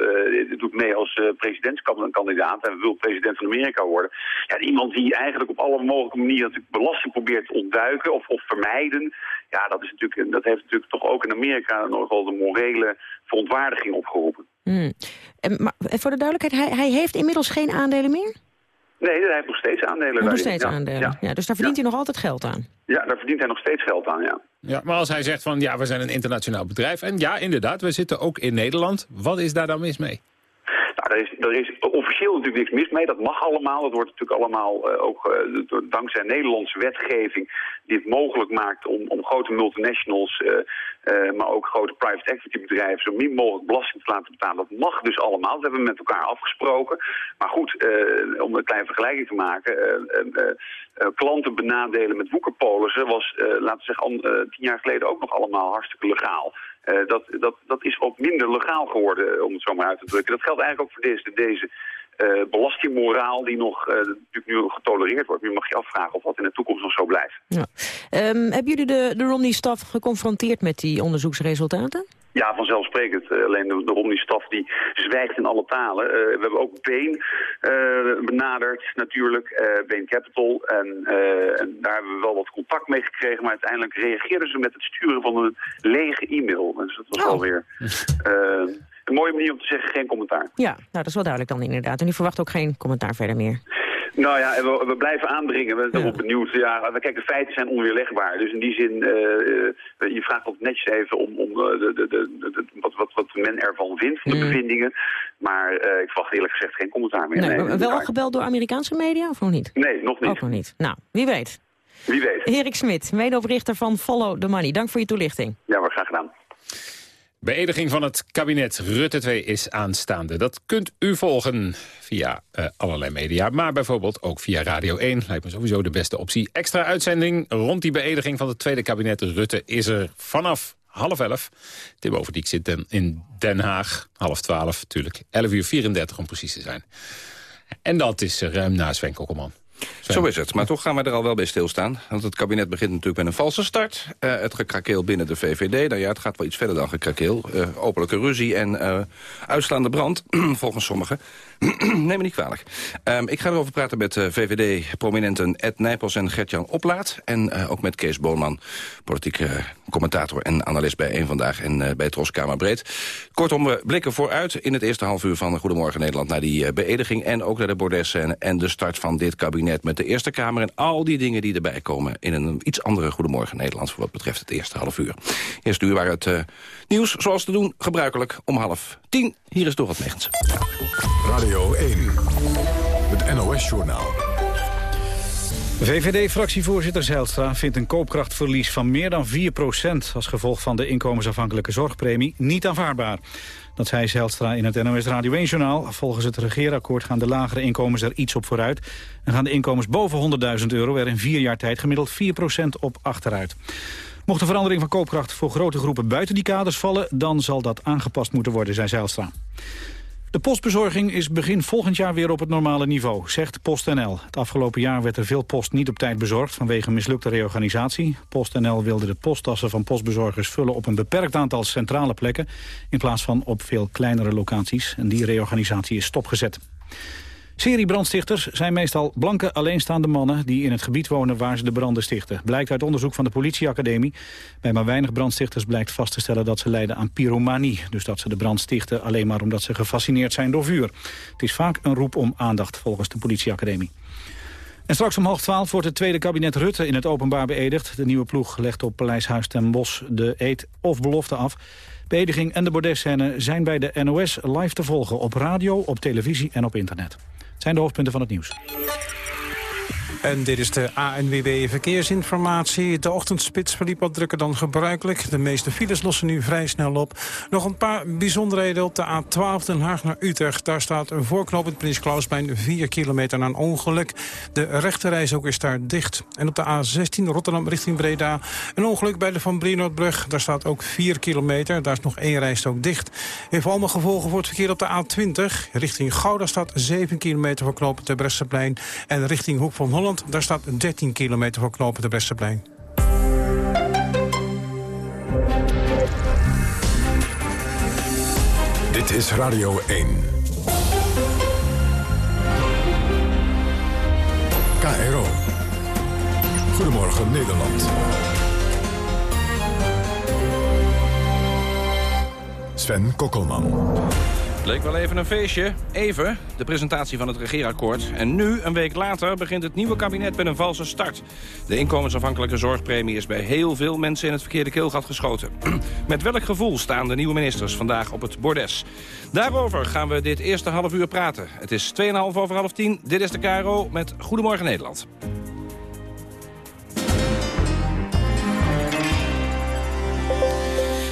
doet mee als presidentskandidaat en wil president van Amerika worden. Ja, iemand die eigenlijk op alle mogelijke manieren natuurlijk belasting probeert te ontduiken of, of vermijden. Ja, dat, is natuurlijk, dat heeft natuurlijk toch ook in Amerika nogal de morele verontwaardiging opgeroepen. Hmm. En, maar voor de duidelijkheid, hij, hij heeft inmiddels geen aandelen meer? Nee, hij heeft nog steeds aandelen. Nog steeds ja. aandelen, ja. ja. Dus daar verdient ja. hij nog altijd geld aan? Ja, daar verdient hij nog steeds geld aan, ja. Ja, maar als hij zegt van, ja, we zijn een internationaal bedrijf... en ja, inderdaad, we zitten ook in Nederland. Wat is daar dan mis mee? Er is, is officieel natuurlijk niks mis mee. Dat mag allemaal. Dat wordt natuurlijk allemaal uh, ook door, dankzij Nederlandse wetgeving... die het mogelijk maakt om, om grote multinationals... Uh, maar ook grote private equity bedrijven... zo min mogelijk belasting te laten betalen. Dat mag dus allemaal. Dat hebben we met elkaar afgesproken. Maar goed, om een kleine vergelijking te maken... klanten benadelen met woekerpolissen... was, laten we zeggen, tien jaar geleden ook nog allemaal hartstikke legaal. Uh, dat, dat, dat is ook minder legaal geworden, om het zo maar uit te drukken. Dat geldt eigenlijk ook voor deze, deze uh, belastingmoraal die nog natuurlijk nu getolereerd wordt. Nu mag je afvragen of dat in de toekomst nog zo blijft. Ja. Um, hebben jullie de, de Romney-staf geconfronteerd met die onderzoeksresultaten? Ja, vanzelfsprekend. Uh, alleen de, de Romney-staf die zwijgt in alle talen. Uh, we hebben ook Bain uh, benaderd natuurlijk, Bain Capital. En, en, daar hebben we wel wat contact mee gekregen. Maar uiteindelijk reageerden ze met het sturen van een lege e-mail. Dus dat was oh. alweer een mooie manier om te zeggen geen commentaar. Ja, nou dat is wel duidelijk dan inderdaad. En u verwacht ook geen commentaar verder meer. Nou ja, we, we blijven aandringen. We zijn ja. benieuwd. Ja, kijk, de feiten zijn onweerlegbaar. Dus in die zin, uh, uh, je vraagt altijd netjes even om, om uh, de, de, de, wat, wat, wat men ervan vindt, van de mm. bevindingen. Maar ik verwacht eerlijk gezegd geen commentaar meer. Nee, nee, wel al gebeld door Amerikaanse media of nog niet? Nee, nog niet. Ook nog niet. Nou, wie weet. Wie weet. Erik Smit, medeoprichter van Follow the Money. Dank voor je toelichting. Ja, maar graag gedaan. Beëdiging van het kabinet Rutte 2 is aanstaande. Dat kunt u volgen via uh, allerlei media, maar bijvoorbeeld ook via Radio 1. Lijkt me sowieso de beste optie. Extra uitzending rond die beëdiging van het tweede kabinet Rutte is er vanaf half elf. Tim Overdiek zit in Den Haag, half twaalf natuurlijk. 11 uur 34 om precies te zijn. En dat is ruim na Sven Kokkelman. Zo is het, maar toch gaan we er al wel bij stilstaan. Want het kabinet begint natuurlijk met een valse start. Uh, het gekrakeel binnen de VVD, nou ja, het gaat wel iets verder dan gekrakeel. Uh, openlijke ruzie en uh, uitslaande brand, (clears throat) volgens sommigen. (clears throat) Neem me niet kwalijk. Um, ik ga erover praten met uh, VVD-prominenten Ed Nijpels en Gertjan Oplaat. En uh, ook met Kees Boonman, politieke commentator en analist bij Eén Vandaag en bij Tros Kamerbreed. Kortom, we blikken vooruit in het eerste half uur van Goedemorgen Nederland... naar die beëdiging en ook naar de bordessen en de start van dit kabinet... met de Eerste Kamer en al die dingen die erbij komen... in een iets andere Goedemorgen Nederland voor wat betreft het eerste half uur. Eerst uur waar het nieuws, zoals te doen, gebruikelijk om half tien. Hier is Dorot Megens. Radio 1, het NOS-journaal. VVD-fractievoorzitter Zijlstra vindt een koopkrachtverlies van meer dan 4% als gevolg van de inkomensafhankelijke zorgpremie niet aanvaardbaar. Dat zei Zijlstra in het NOS Radio 1-journaal. Volgens het regeerakkoord gaan de lagere inkomens er iets op vooruit... en gaan de inkomens boven 100.000 euro er in vier jaar tijd gemiddeld 4% op achteruit. Mocht de verandering van koopkracht voor grote groepen buiten die kaders vallen... dan zal dat aangepast moeten worden, zei Zijlstra. De postbezorging is begin volgend jaar weer op het normale niveau, zegt PostNL. Het afgelopen jaar werd er veel post niet op tijd bezorgd vanwege mislukte reorganisatie. PostNL wilde de posttassen van postbezorgers vullen op een beperkt aantal centrale plekken... in plaats van op veel kleinere locaties. En die reorganisatie is stopgezet. Seriebrandstichters zijn meestal blanke alleenstaande mannen... die in het gebied wonen waar ze de branden stichten. Blijkt uit onderzoek van de politieacademie. Bij maar weinig brandstichters blijkt vast te stellen dat ze lijden aan pyromanie. Dus dat ze de brand stichten alleen maar omdat ze gefascineerd zijn door vuur. Het is vaak een roep om aandacht volgens de politieacademie. En straks om half twaalf wordt het tweede kabinet Rutte in het openbaar beëdigd. De nieuwe ploeg legt op Paleishuis ten Bosch de eet of belofte af. Beëdiging en de bordesscène zijn bij de NOS live te volgen op radio, op televisie en op internet zijn de hoofdpunten van het nieuws. En dit is de ANWB Verkeersinformatie. De ochtendspits verliep wat drukker dan gebruikelijk. De meeste files lossen nu vrij snel op. Nog een paar bijzonderheden op de A12 Den Haag naar Utrecht. Daar staat een voorknopend Prins Klausplein 4 kilometer na een ongeluk. De rechterreis ook is daar dicht. En op de A16 Rotterdam richting Breda. Een ongeluk bij de Van Brienoordbrug. Daar staat ook 4 kilometer. Daar is nog één reis ook dicht. Heeft allemaal gevolgen voor het verkeer op de A20. Richting Gouda staat 7 kilometer voor knopen de Bresseplein. En richting Hoek van Holland daar staat 13 kilometer voor knopen de Bresseplein. Dit is Radio 1. KRO. Goedemorgen Nederland. Sven Kokkelman. Leek wel even een feestje. Even, de presentatie van het regeerakkoord. En nu, een week later, begint het nieuwe kabinet met een valse start. De inkomensafhankelijke zorgpremie is bij heel veel mensen in het verkeerde keelgat geschoten. (clears throat) Met welk gevoel staan de nieuwe ministers vandaag op het bordes? Daarover gaan we dit eerste half uur praten. Het is 2,5 over half 10. Dit is de KRO met Goedemorgen Nederland.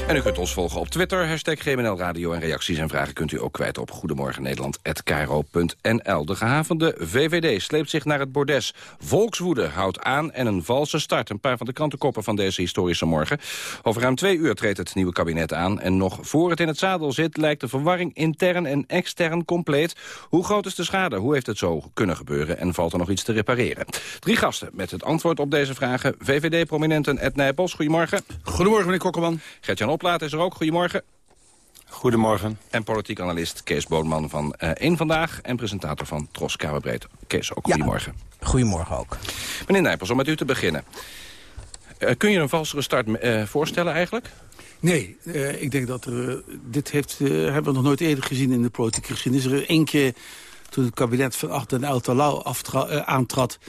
En u kunt ons volgen op Twitter, hashtag GMNL Radio. En reacties en vragen kunt u ook kwijt op goedemorgennederland.nl. De gehavende VVD sleept zich naar het bordes. Volkswoede houdt aan en een valse start. Een paar van de krantenkoppen van deze historische morgen. Over ruim twee uur treedt het nieuwe kabinet aan. En nog voor het in het zadel zit, lijkt de verwarring intern en extern compleet. Hoe groot is de schade? Hoe heeft het zo kunnen gebeuren? En valt er nog iets te repareren? Drie gasten met het antwoord op deze vragen. VVD-prominenten Ed Nijpels, goedemorgen. Goedemorgen, meneer Kokkelman. Gertjan Oplaat is er ook. Goedemorgen. Goedemorgen. En politiek analist Kees Boonman van uh, Eén Vandaag... en presentator van Tros Kamerbreed. Kees, ook goedemorgen. Ja, goedemorgen ook. Meneer Nijpels, om met u te beginnen. Uh, kun je een valsere start uh, voorstellen eigenlijk? Nee, ik denk dat er... dit heeft, hebben we nog nooit eerder gezien in de politieke geschiedenis. Er is één keer toen het kabinet van achter El Talau aantrad...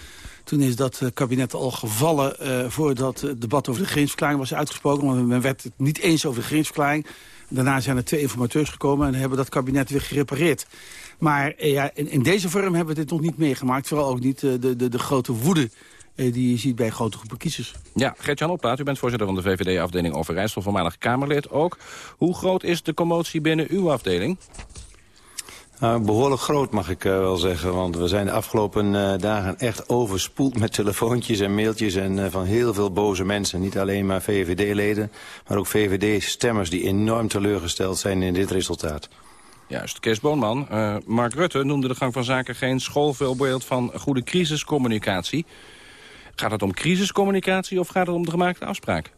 Toen is dat kabinet al gevallen uh, voordat het debat over de grensverklaring was uitgesproken. Want men werd het niet eens over de grensverklaring. Daarna zijn er twee informateurs gekomen en hebben dat kabinet weer gerepareerd. Maar eh, ja, in, deze vorm hebben we dit nog niet meegemaakt. Vooral ook niet de, de, de grote woede die je ziet bij grote groepen kiezers. Ja, Gert-Jan Opplaat, u bent voorzitter van de VVD-afdeling Overijssel, voormalig Kamerlid ook. Hoe groot is de commotie binnen uw afdeling? Nou, behoorlijk groot mag ik uh, wel zeggen, want we zijn de afgelopen uh, dagen echt overspoeld met telefoontjes en mailtjes en uh, van heel veel boze mensen. Niet alleen maar VVD-leden, maar ook VVD-stemmers die enorm teleurgesteld zijn in dit resultaat. Juist, Kees Boonman. Mark Rutte noemde de gang van zaken geen schoolvoorbeeld van goede crisiscommunicatie. Gaat het om crisiscommunicatie of gaat het om de gemaakte afspraak?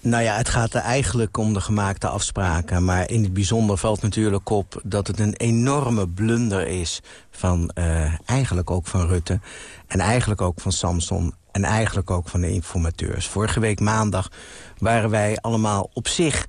Nou ja, het gaat er eigenlijk om de gemaakte afspraken. Maar in het bijzonder valt natuurlijk op dat het een enorme blunder is... van uh, eigenlijk ook van Rutte en eigenlijk ook van Samson... en eigenlijk ook van de informateurs. Vorige week maandag waren wij allemaal op zich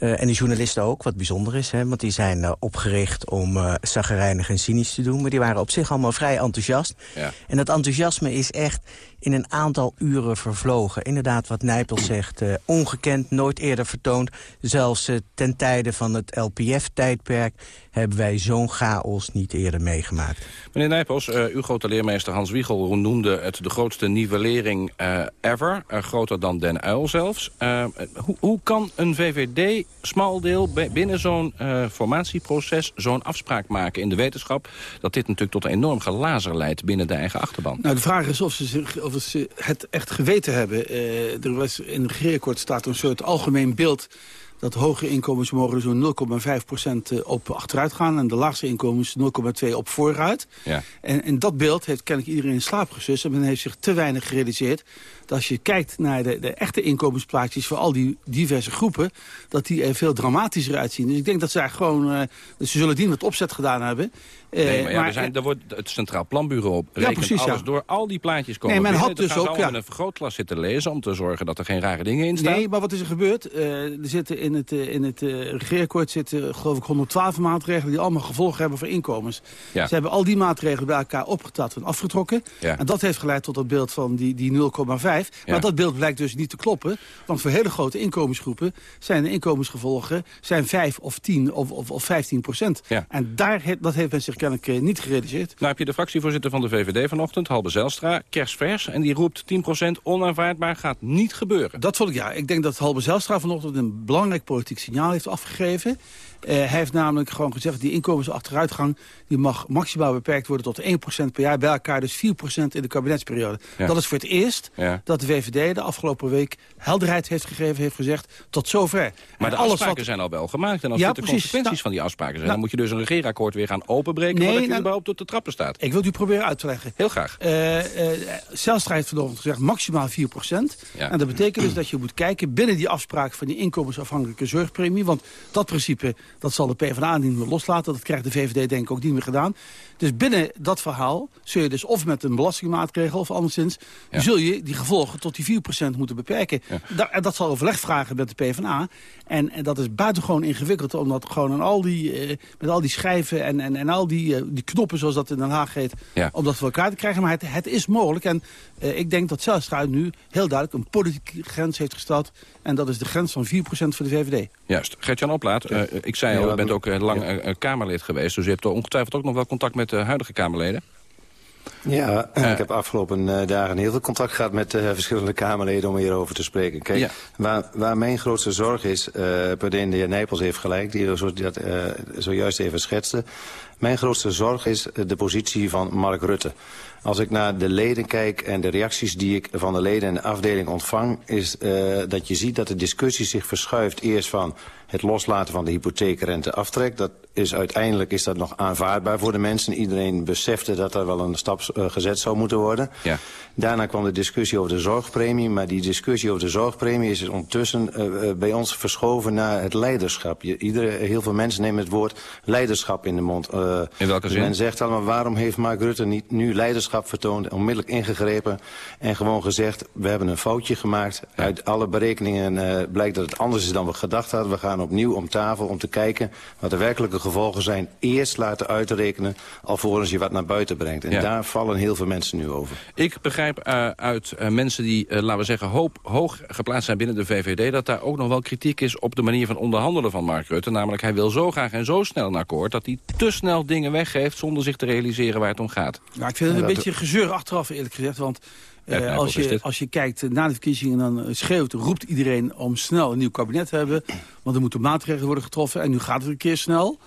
uh, en de journalisten ook, wat bijzonder is. Hè, want die zijn uh, opgericht om uh, en cynisch te doen. Maar die waren op zich allemaal vrij enthousiast. Ja. En dat enthousiasme is echt in een aantal uren vervlogen. Inderdaad, wat Nijpel zegt, ongekend, nooit eerder vertoond. Zelfs ten tijde van het LPF-tijdperk hebben wij zo'n chaos niet eerder meegemaakt. Meneer Nijpels, uh, uw grote leermeester Hans Wiegel noemde het de grootste nivellering uh, ever. Uh, groter dan Den Uil zelfs. Hoe, hoe, kan een VVD smaldeel binnen zo'n formatieproces zo'n afspraak maken in de wetenschap... dat dit natuurlijk tot een enorm gelazer leidt binnen de eigen achterban? Nou, de vraag is of ze, zich, of ze het echt geweten hebben. er was in het regeerakkoord staat een soort algemeen beeld dat hoge inkomens mogen zo'n 0,5% op achteruit gaan... en de laagste inkomens 0,2 op vooruit. Ja. En, en dat beeld heeft kennelijk iedereen in slaap gesust... en men heeft zich te weinig gerealiseerd als je kijkt naar de, de echte inkomensplaatjes... voor al die diverse groepen, dat die er veel dramatischer uitzien. Dus ik denk dat zij gewoon... Uh, ze zullen die met opzet gedaan hebben. Uh, nee, maar, ja, er, zijn, er wordt het Centraal Planbureau rekent ja, precies, alles ja. door. Al die plaatjes komen nee, men binnen. had dus ook ja. in een vergrootglas zitten lezen... om te zorgen dat er geen rare dingen in staan. Nee, maar wat is er gebeurd? Uh, er zitten in het, in het regeerakkoord zitten geloof ik 112 maatregelen... die allemaal gevolgen hebben voor inkomens. Ja. Ze hebben al die maatregelen bij elkaar opgeteld en afgetrokken. Ja. En dat heeft geleid tot het beeld van die, die 0,5. Maar dat beeld blijkt dus niet te kloppen. Want voor hele grote inkomensgroepen zijn de inkomensgevolgen zijn 5 of 10 of, of, of 15 procent. Ja. En daar, dat heeft men zich kennelijk eh, niet gerealiseerd. Nou heb je de fractievoorzitter van de VVD vanochtend, Halbe Zelstra, kerstvers. En die roept 10 procent onaanvaardbaar gaat niet gebeuren. Dat vond ik, ja. Ik denk dat Halbe Zelstra vanochtend een belangrijk politiek signaal heeft afgegeven. Uh, hij heeft namelijk gewoon gezegd... die inkomensachteruitgang die mag maximaal beperkt worden tot 1% per jaar. Bij elkaar dus 4% in de kabinetsperiode. Ja. Dat is voor het eerst ja. dat de VVD de afgelopen week helderheid heeft gegeven... heeft gezegd tot zover. Maar de alles afspraken wat... zijn al wel gemaakt. En als ja, dit de precies. consequenties nou, van die afspraken zijn... Nou, dan moet je dus een regeerakkoord weer gaan openbreken... Nee, voordat je nou, überhaupt op de trappen staat. Ik wil u proberen uit te leggen. Heel graag. Uh, uh, heeft vanochtend gezegd maximaal 4%. Ja. En dat betekent dus dat je moet kijken binnen die afspraak... van die inkomensafhankelijke zorgpremie. Want dat principe dat zal de PvdA niet meer loslaten. Dat krijgt de VVD denk ik ook niet meer gedaan. Dus binnen dat verhaal zul je dus of met een belastingmaatregel of anderszins... Ja. zul je die gevolgen tot die 4% moeten beperken. Ja. Da dat zal overleg vragen met de PvdA. En, en dat is buitengewoon ingewikkeld, omdat gewoon aan al die, eh, met al die schijven en, en, en al die, uh, die knoppen, zoals dat in Den Haag heet, ja. om dat voor elkaar te krijgen. Maar het, het is mogelijk. En uh, ik denk dat Zijlstra nu heel duidelijk een politieke grens heeft gesteld. En dat is de grens van 4% voor de VVD. Juist. Gert-Jan Oplaat, uh, ik zei al, u bent ook lang Kamerlid geweest. Dus u hebt ongetwijfeld ook nog wel contact met de huidige Kamerleden. Ja, uh, ik heb afgelopen uh, dagen heel veel contact gehad met uh, verschillende Kamerleden om hierover te spreken. Kijk, ja. waar, waar mijn grootste zorg is, uh, per de heer Nijpels heeft gelijk, die dat zojuist even schetste. Mijn grootste zorg is de positie van Mark Rutte. Als ik naar de leden kijk en de reacties die ik van de leden en de afdeling ontvang... is dat je ziet dat de discussie zich verschuift eerst van het loslaten van de hypotheekrenteaftrek. Dat is uiteindelijk is dat nog aanvaardbaar voor de mensen. Iedereen besefte dat er wel een stap uh, gezet zou moeten worden. Ja. Daarna kwam de discussie over de zorgpremie. Maar die discussie over de zorgpremie is ondertussen uh, bij ons verschoven naar het leiderschap. Je, iedere, heel veel mensen nemen het woord leiderschap in de mond. Uh, in welke dus zin? Men zegt allemaal, waarom heeft Mark Rutte niet nu leiderschap vertoond... onmiddellijk ingegrepen en gewoon gezegd... we hebben een foutje gemaakt. Ja. Uit alle berekeningen blijkt dat het anders is dan we gedacht hadden. We gaan opnieuw om tafel om te kijken wat de werkelijke gevolgen zijn. Eerst laten uitrekenen, alvorens je wat naar buiten brengt. En ja. daar vallen heel veel mensen nu over. Ik begrijp uh, uit uh, mensen die, uh, laten we zeggen, hoop, hoog geplaatst zijn binnen de VVD... dat daar ook nog wel kritiek is op de manier van onderhandelen van Mark Rutte. Namelijk, hij wil zo graag en zo snel een akkoord... dat hij te snel dingen weggeeft zonder zich te realiseren waar het om gaat. Ja, ik vind het een beetje gezeur achteraf, eerlijk gezegd. Want uh, als, je, als je kijkt na de verkiezingen, dan schreeuwt, roept iedereen om snel een nieuw kabinet te hebben. Want er moeten maatregelen worden getroffen en nu gaat het een keer snel.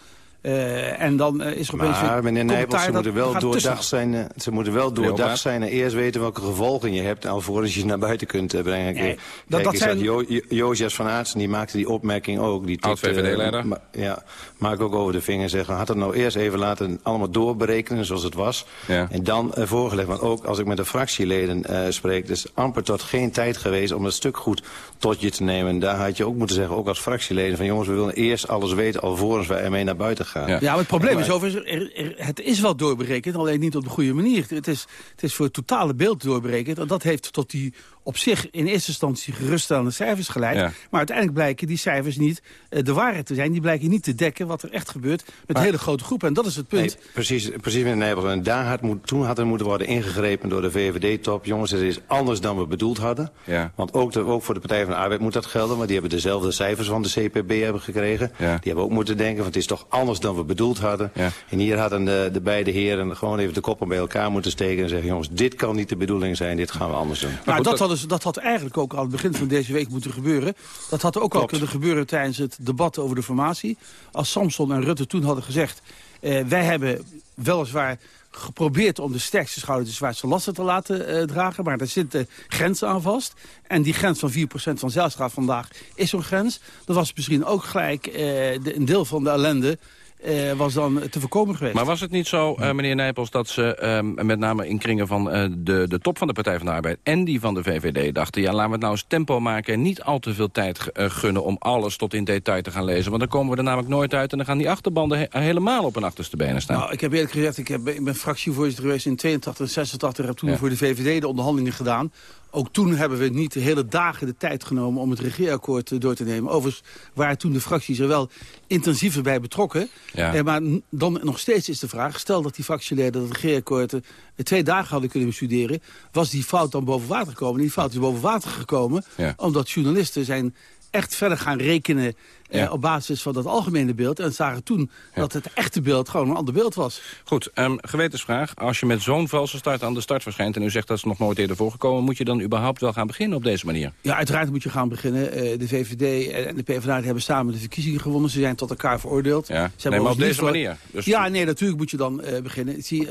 Uh, en dan uh, is er opeens maar, meneer Nijpels, ze moeten wel doordacht tussen. zijn. Ze moeten wel doordacht zijn en eerst weten welke gevolgen je hebt... alvorens je ze naar buiten kunt brengen. Nee, Kijk, dat, dat zijn... jo van Aartsen, die maakte die opmerking ook. Die Oud-VVD-leider. ma ja, maak ook over de vinger zeggen. Had het nou eerst even laten allemaal doorberekenen zoals het was. Ja. En dan voorgelegd. Want ook als ik met de fractieleden spreek... is amper tot geen tijd geweest om het stuk goed tot je te nemen. Daar had je ook moeten zeggen, ook als fractieleden... van jongens, we willen eerst alles weten alvorens wij ermee naar buiten gaan. Ja, maar het probleem is over, er, er, het is wel doorberekend, alleen niet op de goede manier. Het is, het is voor het totale beeld doorberekend. En dat heeft tot die op zich in eerste instantie geruststellende cijfers geleid. Ja. Maar uiteindelijk blijken die cijfers niet uh, de waarheid te zijn. Die blijken niet te dekken wat er echt gebeurt met Maar- hele grote groep. En dat is het punt. Nee, precies, precies meneer Nijpels. En daar had moet, toen had er moeten worden ingegrepen door de VVD-top. Jongens, het is anders dan we bedoeld hadden. Ja. Want ook, de, ook voor de Partij van de Arbeid moet dat gelden. Want die hebben dezelfde cijfers van de CPB hebben gekregen. Ja. Die hebben ook moeten denken, want het is toch anders dan we bedoeld hadden. En hier hadden de, de beide heren gewoon even de koppen bij elkaar moeten steken. En zeggen, jongens, dit kan niet de bedoeling zijn. Dit gaan we anders doen. Maar dat, hadden ze- dat had eigenlijk ook al aan het begin van deze week moeten gebeuren. Dat had ook al kunnen gebeuren tijdens het debat over de formatie. Als Samson en Rutte toen hadden gezegd... eh, wij hebben weliswaar geprobeerd om de sterkste schouder de zwaarste lasten te laten eh, dragen. Maar daar zitten grenzen aan vast. En die grens van 4% van Zijlstra vandaag is zo'n grens. Dat was misschien ook gelijk eh, de, een deel van de ellende... eh, was dan te voorkomen geweest. Maar was het niet zo, eh, meneer Nijpels, dat ze ehm, met name in kringen van eh, de, de top van de Partij van de Arbeid en die van de VVD dachten, ja, laten we het nou eens tempo maken en niet al te veel tijd gunnen om alles tot in detail te gaan lezen. Want dan komen we er namelijk nooit uit en dan gaan die achterbanden he- helemaal op hun achterste benen staan. Nou, ik heb eerlijk gezegd, ik, heb, ik ben fractievoorzitter geweest in 82 en 86. heb toen Ja. voor de VVD de onderhandelingen gedaan. Ook toen hebben we niet de hele dagen de tijd genomen om het regeerakkoord eh, door te nemen. Overigens waren toen de fracties er wel intensiever bij betrokken. Ja. Eh, maar dan nog steeds is de vraag, stel dat die fractieleden het regeerakkoord eh, twee dagen hadden kunnen bestuderen. Was die fout dan boven water gekomen? Die fout is boven water gekomen Ja. omdat journalisten zijn echt verder gaan rekenen eh, Ja. op basis van dat algemene beeld. En zagen toen dat het echte beeld gewoon een ander beeld was. Goed, ehm, gewetensvraag. Als je met zo'n valse start aan de start verschijnt... en u zegt dat is nog nooit eerder voorgekomen... moet je dan überhaupt wel gaan beginnen op deze manier? Ja, uiteraard moet je gaan beginnen. Eh, de VVD en de PvdA hebben samen de verkiezingen gewonnen. Ze zijn tot elkaar veroordeeld. Ja. Ze Nee, maar op deze manier. Dus- Ja, nee, natuurlijk moet je dan eh, beginnen. Zie,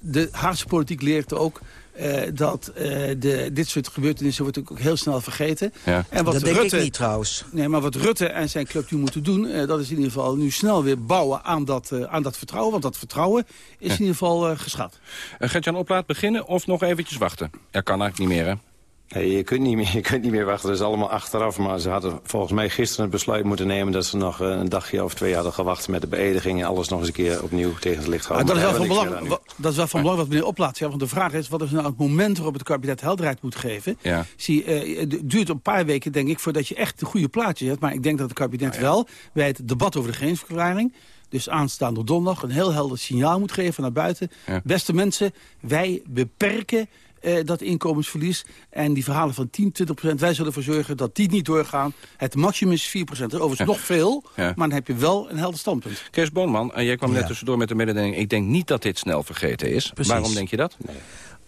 de Haagse politiek leert ook eh, dat eh, de, dit soort gebeurtenissen wordt ook heel snel vergeten. Ja. En wat dat denk Rutte, ik niet trouwens. Nee, maar wat Rutte en zijn club nu moeten doen... eh, dat is in ieder geval nu snel weer bouwen aan dat, aan dat vertrouwen. Want dat vertrouwen is in ieder geval eh, geschat. Uh, Gert-Jan Oplaat beginnen of nog eventjes wachten? Er kan eigenlijk niet meer, hè? Nee, je, kunt niet meer, (laughs) je kunt niet meer wachten, dat is allemaal achteraf. Maar ze hadden volgens mij gisteren het besluit moeten nemen... dat ze nog eh, een dagje of twee hadden gewacht met de beëdiging... en alles nog eens een keer opnieuw tegen het licht houden. dat, is wel van belang, dat is wel van belang wat meneer Oplaat zegt. Want de vraag is, wat is nou het moment waarop het kabinet helderheid moet geven? Ja. Zie, eh, het duurt een paar weken, denk ik, voordat je echt de goede plaatje hebt. Maar ik denk dat het kabinet wel bij het debat over de grensverklaring... dus aanstaande donderdag een heel helder signaal moet geven naar buiten. Ja. Beste mensen, wij beperken eh, dat inkomensverlies. En die verhalen van 10, 20 procent, wij zullen ervoor zorgen dat die niet doorgaan. Het maximum is 4 procent. Dat is overigens nog veel, Ja. maar dan heb je wel een helder standpunt. Kees Boonman, en jij kwam net tussendoor met de mededeling... ik denk niet dat dit snel vergeten is. Precies. Waarom denk je dat?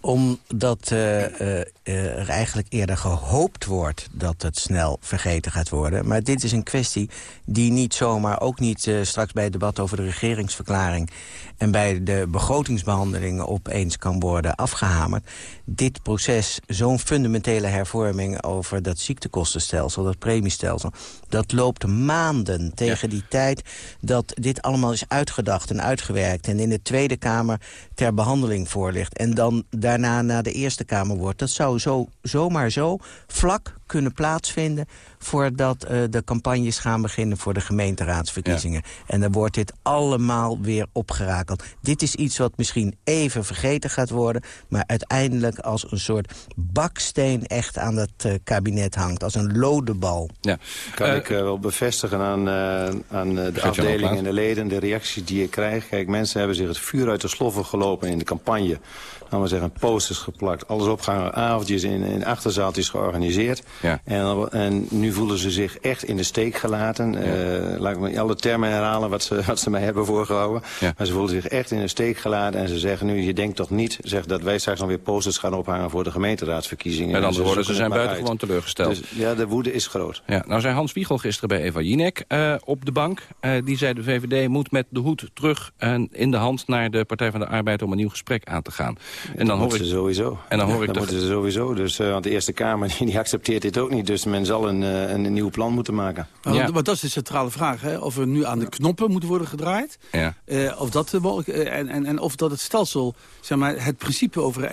Omdat eh, eh, eh, er eigenlijk eerder gehoopt wordt dat het snel vergeten gaat worden. Maar dit is een kwestie die niet zomaar, ook niet straks bij het debat over de regeringsverklaring... en bij de begrotingsbehandelingen opeens kan worden afgehamerd. Dit proces, zo'n fundamentele hervorming over dat ziektekostenstelsel, dat premiestelsel... dat loopt maanden tegen die tijd dat dit allemaal is uitgedacht en uitgewerkt... en in de Tweede Kamer ter behandeling voor ligt. En dan daarna naar de Eerste Kamer wordt. Dat zou zo, zomaar zo vlak kunnen plaatsvinden... voordat eh, de campagnes gaan beginnen voor de gemeenteraadsverkiezingen. En dan wordt dit allemaal weer opgerakeld. Dit is iets wat misschien even vergeten gaat worden... maar uiteindelijk als een soort baksteen echt aan het eh, kabinet hangt. Als een lodebal. Ja. kan Eh, ik wel bevestigen aan, eh, aan eh, de afdeling en de leden, de reacties die ik krijg. Kijk, mensen hebben zich het vuur uit de sloffen gelopen in de campagne. Laten we zeggen, posters geplakt, alles opgehangen, avondjes in, in achterzaaltjes georganiseerd. Ja. En, en nu voelen ze zich echt in de steek gelaten. Eh, laat ik maar alle termen herhalen wat ze, (laughs) wat ze mij hebben voorgehouden. Maar ze voelen zich echt in de steek gelaten. En ze zeggen nu, je denkt toch niet zeg, dat wij straks nog weer posters gaan ophangen voor de gemeenteraadsverkiezingen. Met andere woorden, ze zijn buitengewoon uit. teleurgesteld. Dus, ja, de woede is groot. Ja, nou zei Hans Wiegel gisteren bij Eva Jinek eh, op de bank. Eh, die zei de VVD moet met de hoed terug en in de hand naar de Partij van de Arbeid om een nieuw gesprek aan te gaan. En dan hoor ik ze sowieso. En dan hoor ik dat de- moeten ze sowieso. Dus, want de Eerste Kamer (laughs) die accepteert dit ook niet. Dus men zal een, eh, een, nieuw plan moeten maken. Maar, want dat is de centrale vraag. Hè? Of er nu aan de knoppen moet worden gedraaid. Ja. Eh, of dat eh, en, en, en of dat het stelsel, zeg maar, het principe over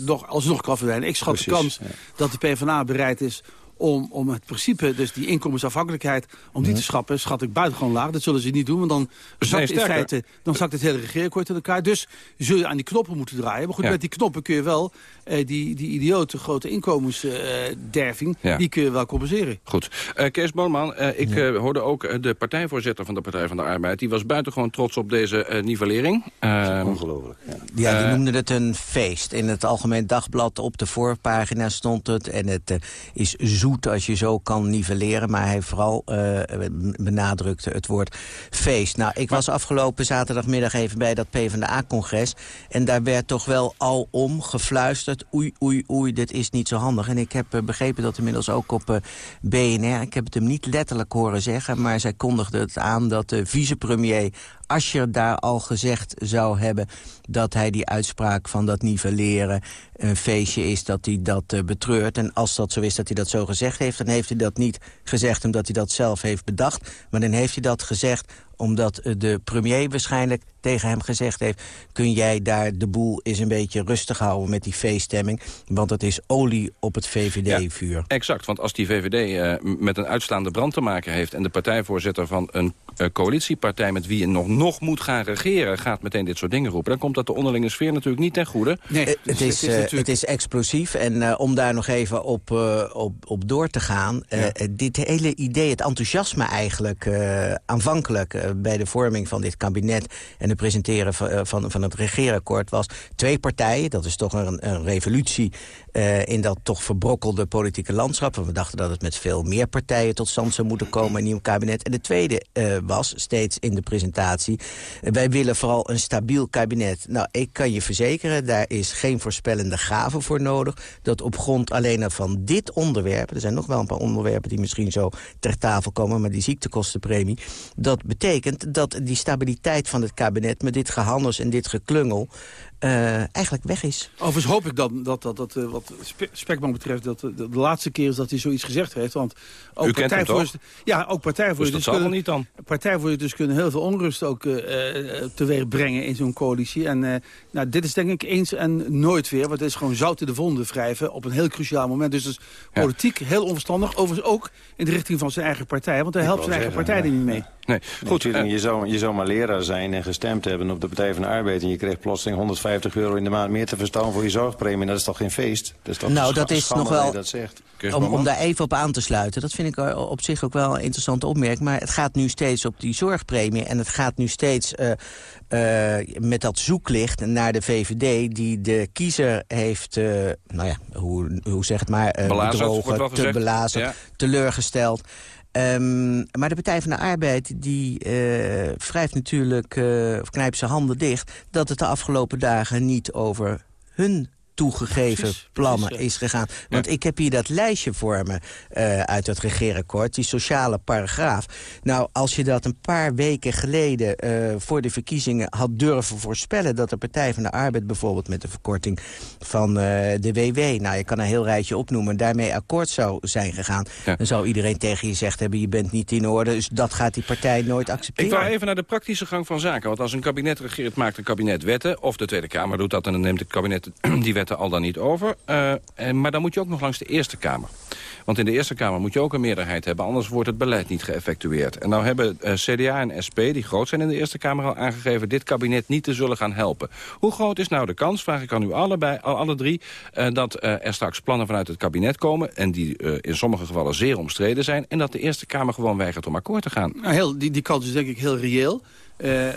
nog, alsnog kan verdwijnen. Ik schat de kans dat de PvdA bereid is om, om het principe, dus die inkomensafhankelijkheid, om die te schrappen, schat ik buitengewoon laag. Dat zullen ze niet doen, want dan zakt nee, in feite dan zakt het hele regeerakkoord in elkaar. Dus zul je aan die knoppen moeten draaien. Maar goed, Ja. met die knoppen kun je wel die, die idiote grote inkomensderving, Ja. die kun je wel compenseren. Goed. Eh, Kees Boonman, eh, ik eh, hoorde ook eh, de partijvoorzitter van de Partij van de Arbeid. Die was buitengewoon trots op deze eh, nivellering. Ongelooflijk. Ja, die Eh, noemden het een feest. In het Algemeen Dagblad op de voorpagina stond het. En het eh, is zoet als je zo kan nivelleren. Maar hij vooral eh, benadrukte het woord feest. Nou, ik was afgelopen zaterdagmiddag even bij dat PvdA-congres. En daar werd toch wel al om gefluisterd. Oei, oei, oei, dit is niet zo handig. En ik heb eh, begrepen dat inmiddels ook op eh, BNR... ik heb het hem niet letterlijk horen zeggen... maar zij kondigde het aan dat de vicepremier Ascher daar al gezegd zou hebben... dat hij die uitspraak van dat nivelleren een feestje is, dat hij dat eh, betreurt. En als dat zo is dat hij dat zo gezegd heeft... dan heeft hij dat niet gezegd omdat hij dat zelf heeft bedacht... maar dan heeft hij dat gezegd omdat eh, de premier waarschijnlijk tegen hem gezegd heeft... kun jij daar de boel eens een beetje rustig houden met die feeststemming... want het is olie op het VVD-vuur. Exact, want als die VVD eh, met een uitslaande brand te maken heeft... en de partijvoorzitter van een coalitiepartij met wie je nog, nog moet gaan regeren... gaat meteen dit soort dingen roepen... dan komt dat de onderlinge sfeer natuurlijk niet ten goede. Nee, Eh, het, is, eh, het is explosief. En eh, om daar nog even op, eh, op, op door te gaan... dit hele idee, het enthousiasme eigenlijk... eh, aanvankelijk eh, bij de vorming van dit kabinet... en het presenteren van, van, van het regeerakkoord was... twee partijen, dat is toch een, een revolutie... eh, in dat toch verbrokkelde politieke landschap. We dachten dat het met veel meer partijen tot stand zou moeten komen... een nieuw kabinet. En de tweede eh, was, steeds in de presentatie... wij willen vooral een stabiel kabinet. Nou, ik kan je verzekeren, daar is geen voorspellende gave voor nodig. Dat op grond alleen al van dit onderwerp... er zijn nog wel een paar onderwerpen die misschien zo ter tafel komen... maar die ziektekostenpremie, dat betekent dat die stabiliteit van het kabinet... met dit gehandels en dit geklungel eh, eigenlijk weg is. Overigens hoop ik dan dat, dat, dat eh, wat Spe- Spekman betreft... dat de, de laatste keer is dat hij zoiets gezegd heeft. Want ook U kent hem partijvoorzitter- Ja, ook partijvoorzitters Dus dat zal wel niet dan. Partijvoorzitters kunnen heel veel onrust ook eh, eh, teweeg brengen in zo'n coalitie. En eh, nou, dit is denk ik eens en nooit weer. Want het is gewoon zout in de wonden wrijven op een heel cruciaal moment. Dus dat is politiek heel onverstandig. Overigens ook in de richting van zijn eigen partij. Want hij helpt zijn eigen zeggen, partij er niet mee. Nee, goed. je, zou, je zou maar leraar zijn en gestemd hebben op de Partij van de Arbeid... en je kreeg plotseling 150 euro in de maand meer te verstaan voor je zorgpremie. Dat is toch geen feest? Dat is toch nou, een dat is nog wel... je dat zegt. Om, om daar even op aan te sluiten. Dat vind ik op zich ook wel een interessante opmerking. Maar het gaat nu steeds op die zorgpremie. En het gaat nu steeds eh, eh, met dat zoeklicht naar de VVD... die de kiezer heeft, eh, nou ja, hoe, hoe zeg het maar... eh, bedrogen, te belazerd, Ja. teleurgesteld. Ehm, maar de Partij van de Arbeid die eh, wrijft natuurlijk, eh, of knijpt zijn handen dicht... dat het de afgelopen dagen niet over hun toegegeven plannen is gegaan. Want ik heb hier dat lijstje voor me eh, uit het regeerakkoord, die sociale paragraaf. Nou, als je dat een paar weken geleden eh, voor de verkiezingen had durven voorspellen... dat de Partij van de Arbeid bijvoorbeeld met de verkorting van eh, de WW... nou, je kan een heel rijtje opnoemen, daarmee akkoord zou zijn gegaan... dan zou iedereen tegen je gezegd hebben, je bent niet in orde... dus dat gaat die partij nooit accepteren. Ik wou even naar de praktische gang van zaken. Want als een kabinet regeert, maakt een kabinet wetten... of de Tweede Kamer doet dat en dan neemt het kabinet die wetten al dan niet over. Eh, en, maar dan moet je ook nog langs de Eerste Kamer. Want in de Eerste Kamer moet je ook een meerderheid hebben... anders wordt het beleid niet geëffectueerd. En nou hebben eh, CDA en SP, die groot zijn in de Eerste Kamer... al aangegeven dit kabinet niet te zullen gaan helpen. Hoe groot is nou de kans, vraag ik aan u allebei, al alle drie... eh, dat er straks plannen vanuit het kabinet komen... en die in sommige gevallen zeer omstreden zijn... en dat de Eerste Kamer gewoon weigert om akkoord te gaan? Nou, heel, die, die kans is denk ik heel reëel.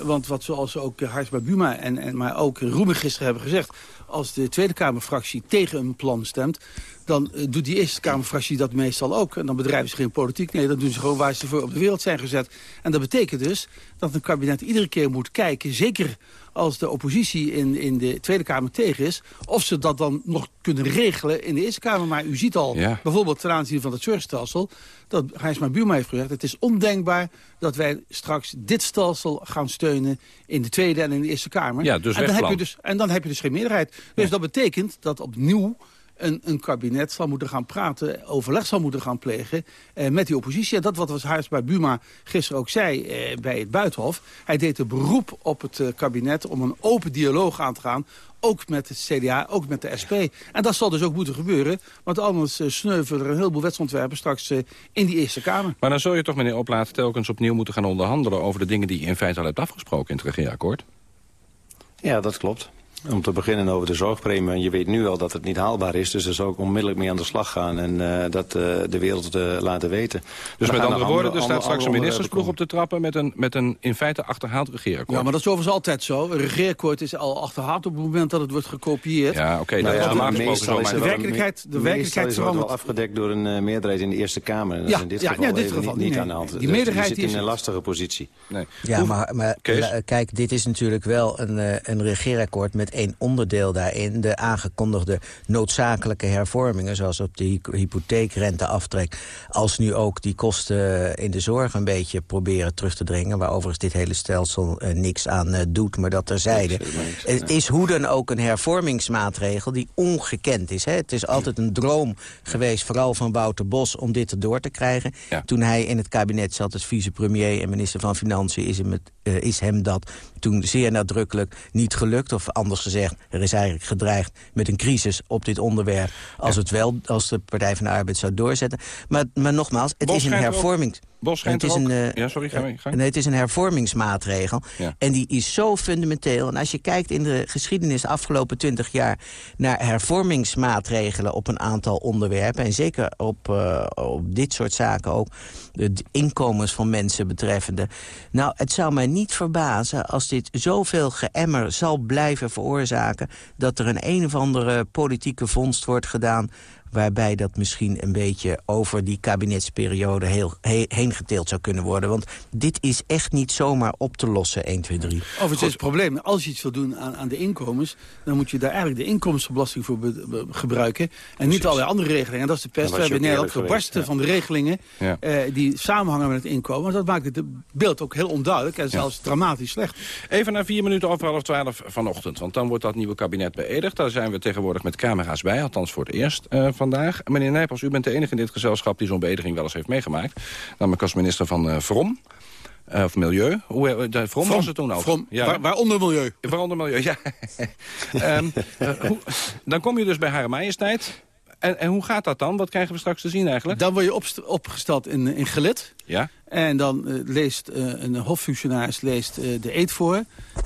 Want wat zoals ook Harsma Buma en, en maar ook Roemer gisteren hebben gezegd... als de Tweede Kamerfractie tegen een plan stemt... dan eh, doet die Eerste Kamerfractie dat meestal ook. En dan bedrijven ze geen politiek. Nee, dan doen ze gewoon waar ze voor op de wereld zijn gezet. En dat betekent dus dat een kabinet iedere keer moet kijken... zeker als de oppositie in, in de Tweede Kamer tegen is... of ze dat dan nog kunnen regelen in de Eerste Kamer. Maar u ziet al, bijvoorbeeld ten aanzien van het zorgstelsel... dat Gijsma Buurma heeft gezegd... het is ondenkbaar dat wij straks dit stelsel gaan steunen... in de Tweede en in de Eerste Kamer. Ja, dus en, dan heb je dus, en dan heb je dus geen meerderheid. Dus dat betekent dat opnieuw een, een, kabinet zal moeten gaan praten, overleg zal moeten gaan plegen eh, met die oppositie. En dat wat was Huis bij Buma gisteren ook zei eh, bij het Buitenhof. Hij deed een beroep op het eh, kabinet om een open dialoog aan te gaan. Ook met het CDA, ook met de SP. En dat zal dus ook moeten gebeuren. Want anders uh, sneuvelen er een heleboel wetsontwerpen straks uh, in die Eerste Kamer. Maar dan zul je toch, meneer Oplaat, telkens opnieuw moeten gaan onderhandelen... over de dingen die je in feite al hebt afgesproken in het regeerakkoord? Ja, dat klopt. Om te beginnen over de zorgpremie. Je weet nu al dat het niet haalbaar is. Dus daar zou ik onmiddellijk mee aan de slag gaan. En uh, dat uh, de wereld uh, laten weten. Dus met andere woorden, er staat straks een ministersploeg op de trappen... Met een, met een in feite achterhaald regeerakkoord. Ja, maar dat is overigens altijd zo. Een regeerakkoord is al achterhaald op het moment dat het wordt gekopieerd. Ja, oké. Okay, nou ja, ja, meestal is de werkelijkheid, de werkelijkheid is het wel afgedekt door een meerderheid in de Eerste Kamer. En dat ja, is in dit ja, geval, ja, dit geval niet, niet, niet nee. aan de hand. Die meerderheid dus die zit in een lastige positie. Nee. Ja, maar, maar kijk, dit is natuurlijk wel een, een regeerakkoord met één onderdeel daarin de aangekondigde noodzakelijke hervormingen... zoals op de hypotheekrenteaftrek... als nu ook die kosten in de zorg een beetje proberen terug te dringen... waar overigens dit hele stelsel uh, niks aan uh, doet, maar dat terzijde. Het is hoe dan ook een hervormingsmaatregel die ongekend is. Hè? Het is altijd een droom geweest, vooral van Wouter Bos... om dit erdoor te krijgen. Ja. Toen hij in het kabinet zat als vicepremier en minister van Financiën... is hem, het, uh, is hem dat toen zeer nadrukkelijk niet gelukt. Of anders gezegd, er is eigenlijk gedreigd met een crisis op dit onderwerp... als, het wel, als de Partij van de Arbeid zou doorzetten. Maar, maar nogmaals, het Bos is een er hervorming... Bos schijnt het is ook- een, eh, Ja, sorry, ga, ga. Nee, het is een hervormingsmaatregel. Ja. En die is zo fundamenteel. En als je kijkt in de geschiedenis de afgelopen twintig jaar... naar hervormingsmaatregelen op een aantal onderwerpen... en zeker op, eh, op dit soort zaken ook... de inkomens van mensen betreffende. Nou, het zou mij niet verbazen als dit zoveel geëmmer zal blijven veroorzaken... dat er een een of andere politieke vondst wordt gedaan waarbij dat misschien een beetje over die kabinetsperiode heel, he- heen geteeld zou kunnen worden. Want dit is echt niet zomaar op te lossen, 1, 2, 3. Overigens is het probleem, als je iets wil doen aan, aan de inkomens... dan moet je daar eigenlijk de inkomstenbelasting voor be- be- gebruiken... en niet allerlei andere regelingen. En dat is de pest. We hebben in Nederland gebarsten van de regelingen... Ja. eh, die samenhangen met het inkomen. Dat maakt het beeld ook heel onduidelijk en zelfs dramatisch slecht. Even naar vier minuten over half twaalf vanochtend. Want dan wordt dat nieuwe kabinet beëdigd. Daar zijn we tegenwoordig met camera's bij. Althans voor het eerst eh, vandaag. Meneer Nijpels, u bent de enige in dit gezelschap... die zo'n beëdiging wel eens heeft meegemaakt. Namelijk als minister van eh Vrom. Eh, of Milieu. Hoe, eh, de Vrom, was het toen ook. Vrom, Ja, waar, waaronder milieu. Waaronder Milieu, ja. (laughs) Ehm, eh, hoe- dan kom je dus bij Hare Majesteit. En, en hoe gaat dat dan? Wat krijgen we straks te zien eigenlijk? Dan word je opst- opgesteld in, in gelid. Ja? En dan eh, leest eh, een hoffunctionaris leest, eh, de eed voor.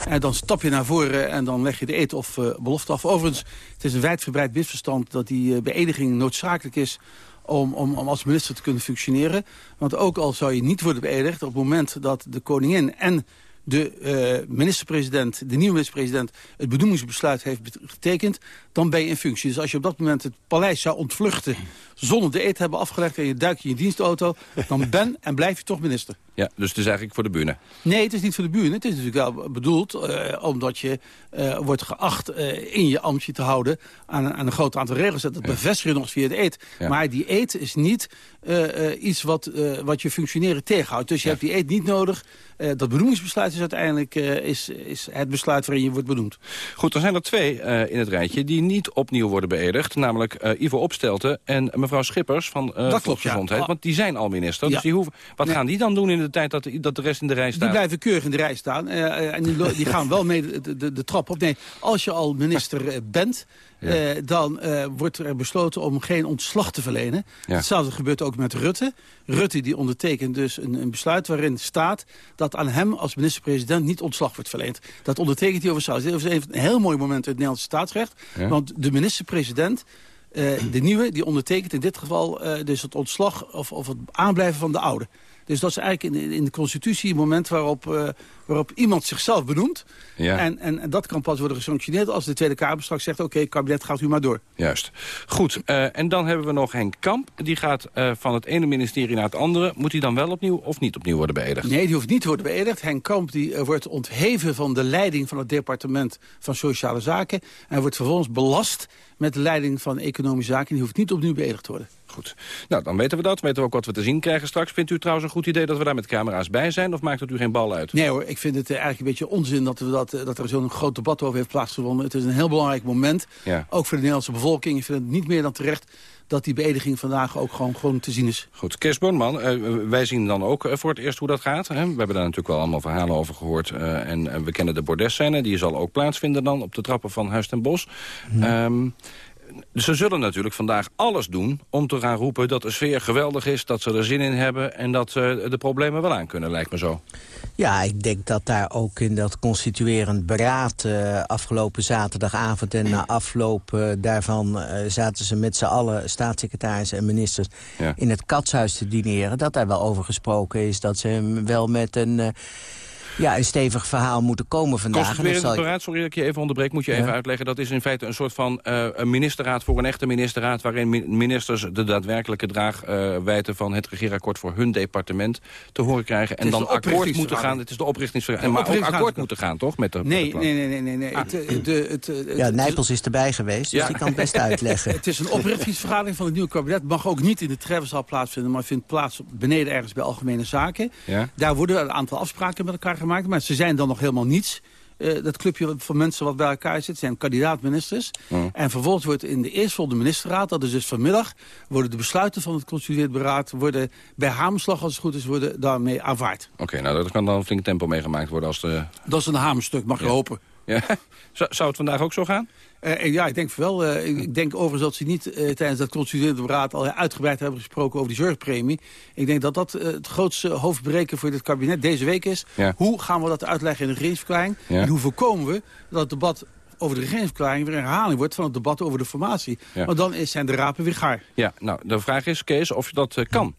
En dan stap je naar voren en dan leg je de eed of belofte af. Overigens, het is een wijdverbreid misverstand dat die beëdiging noodzakelijk is... Om, om, om als minister te kunnen functioneren. Want ook al zou je niet worden beëdigd... op het moment dat de koningin en de eh, minister-president, de nieuwe minister-president... het benoemingsbesluit heeft getekend, dan ben je in functie. Dus als je op dat moment het paleis zou ontvluchten... zonder de eed te hebben afgelegd en je duikt in je dienstauto... dan ben en blijf je toch minister. Ja, dus het is eigenlijk voor de bühne. Nee, het is niet voor de buren. Het is natuurlijk wel bedoeld eh, omdat je eh, wordt geacht eh, in je ambtje te houden aan, aan een groot aantal regels. Dat bevestig je nog eens via de eet. Ja. Maar die eet is niet iets wat, wat je functioneren tegenhoudt. Dus je hebt die eet niet nodig. Dat benoemingsbesluit is uiteindelijk is, is het besluit waarin je wordt benoemd. Goed, dan zijn er twee in het rijtje die niet opnieuw worden beëdigd. Namelijk eh, Ivo Opstelten en mevrouw Schippers van klopt, Volksgezondheid. ja. Want die zijn al minister. Ja. Dus die hoeven, wat Nee. gaan die dan doen in de tijd dat, dat de rest in de rij Die staat? blijven keurig in de rij staan. eh, en die, die gaan wel mee de, de, trap op. Nee, als je al minister bent... eh, dan eh, wordt er besloten om geen ontslag te verlenen. Ja. Hetzelfde gebeurt ook met Rutte. Rutte die ondertekent dus een, een besluit waarin staat... dat aan hem als minister-president niet ontslag wordt verleend. Dat ondertekent hij overigens. Dat is even een heel mooi moment uit het Nederlandse staatsrecht. Ja. Want de minister-president... eh, de nieuwe, die ondertekent in dit geval dus het ontslag of, of het aanblijven van de oude. Dus dat is eigenlijk in, in de constitutie een moment waarop, uh, waarop iemand zichzelf benoemt. Ja. En, en, en, dat kan pas worden gesanctioneerd als de Tweede Kamer straks zegt... oké, kabinet gaat u maar door. Juist. Goed. Uh, en dan hebben we nog Henk Kamp. Die gaat uh, van het ene ministerie naar het andere. Moet hij dan wel opnieuw of niet opnieuw worden beëdigd? Nee, die hoeft niet te worden beëdigd. Henk Kamp die, wordt ontheven van de leiding van het departement van Sociale Zaken. En wordt vervolgens belast met de leiding van Economische Zaken. Die hoeft niet opnieuw beëdigd te worden. Goed. Nou, dan weten we dat. Weten we ook wat we te zien krijgen straks. Vindt u trouwens een goed idee dat we daar met camera's bij zijn? Of maakt het u geen bal uit? Nee hoor, ik vind het eigenlijk een beetje onzin dat, we dat, dat er zo'n groot debat over heeft plaatsgevonden. Het is een heel belangrijk moment. Ja. Ook voor de Nederlandse bevolking. Ik vind het niet meer dan terecht dat die beëdiging vandaag ook gewoon, gewoon te zien is. Goed, Kees Boonman, uh, wij zien dan ook voor het eerst hoe dat gaat. Hè? We hebben daar natuurlijk wel allemaal verhalen over gehoord. Uh, en we kennen de bordesscène, die zal ook plaatsvinden dan op de trappen van Huis ten Bos. Mhm. Um, ze zullen natuurlijk vandaag alles doen om te gaan roepen dat de sfeer geweldig is... dat ze er zin in hebben en dat ze de problemen wel aan kunnen, lijkt me zo. Ja, ik denk dat daar ook in dat constituerend beraad uh, afgelopen zaterdagavond... en na afloop uh, daarvan uh, zaten ze met z'n allen, staatssecretarissen en ministers... Ja. in het katshuis te dineren. Dat daar wel over gesproken is dat ze hem wel met een... Ja, een stevig verhaal moeten komen vandaag. Constituerend beraad, sorry dat ik je even onderbreek, moet je Ja. even uitleggen. Dat is in feite een soort van uh, een ministerraad voor een echte ministerraad... waarin mi ministers de daadwerkelijke draagwijte uh, van het regeerakkoord... voor hun departement te horen krijgen. En dan akkoord moeten gaan. Het is de oprichtingsvergadering. De Maar ook akkoord moeten gaan, toch? Met de, Nee, nee, nee, nee. nee, nee. Het, eh, de, het, eh, het- Ja, Nijpels is erbij geweest, dus Ja. die kan het best (laughs) uitleggen. Het is een oprichtingsvergadering van het nieuwe kabinet. Mag ook niet in de Treffenzaal plaatsvinden, maar vindt plaats beneden ergens bij Algemene Zaken. Ja? Daar worden een aantal afspraken met elkaar gemaakt, maar ze zijn dan nog helemaal niets. Eh, dat clubje van mensen wat bij elkaar zit, zijn kandidaat-ministers. En vervolgens wordt in de eerstvolgende ministerraad, dat is dus vanmiddag... worden de besluiten van het constitueerd beraad... worden bij hamerslag, als het goed is, worden daarmee aanvaard. Oké, nou dat kan dan flink tempo meegemaakt worden als de... Dat is een hamerstuk, mag je hopen. Ja? (laughs) Zou, het vandaag ook zo gaan? Eh, ja, ik denk wel. eh, ik- denk overigens dat ze niet eh, tijdens dat constituerende beraad al uitgebreid hebben gesproken over die zorgpremie. Ik denk dat dat het grootste hoofdbreken voor dit kabinet deze week is. Ja. Hoe gaan we dat uitleggen in de regeringsverklaring? Ja. En hoe voorkomen we dat het debat over de regeringsverklaring weer een herhaling wordt van het debat over de formatie? Ja. Want dan zijn de rapen weer gaar. Ja, nou, de vraag is, Kees, of dat kan.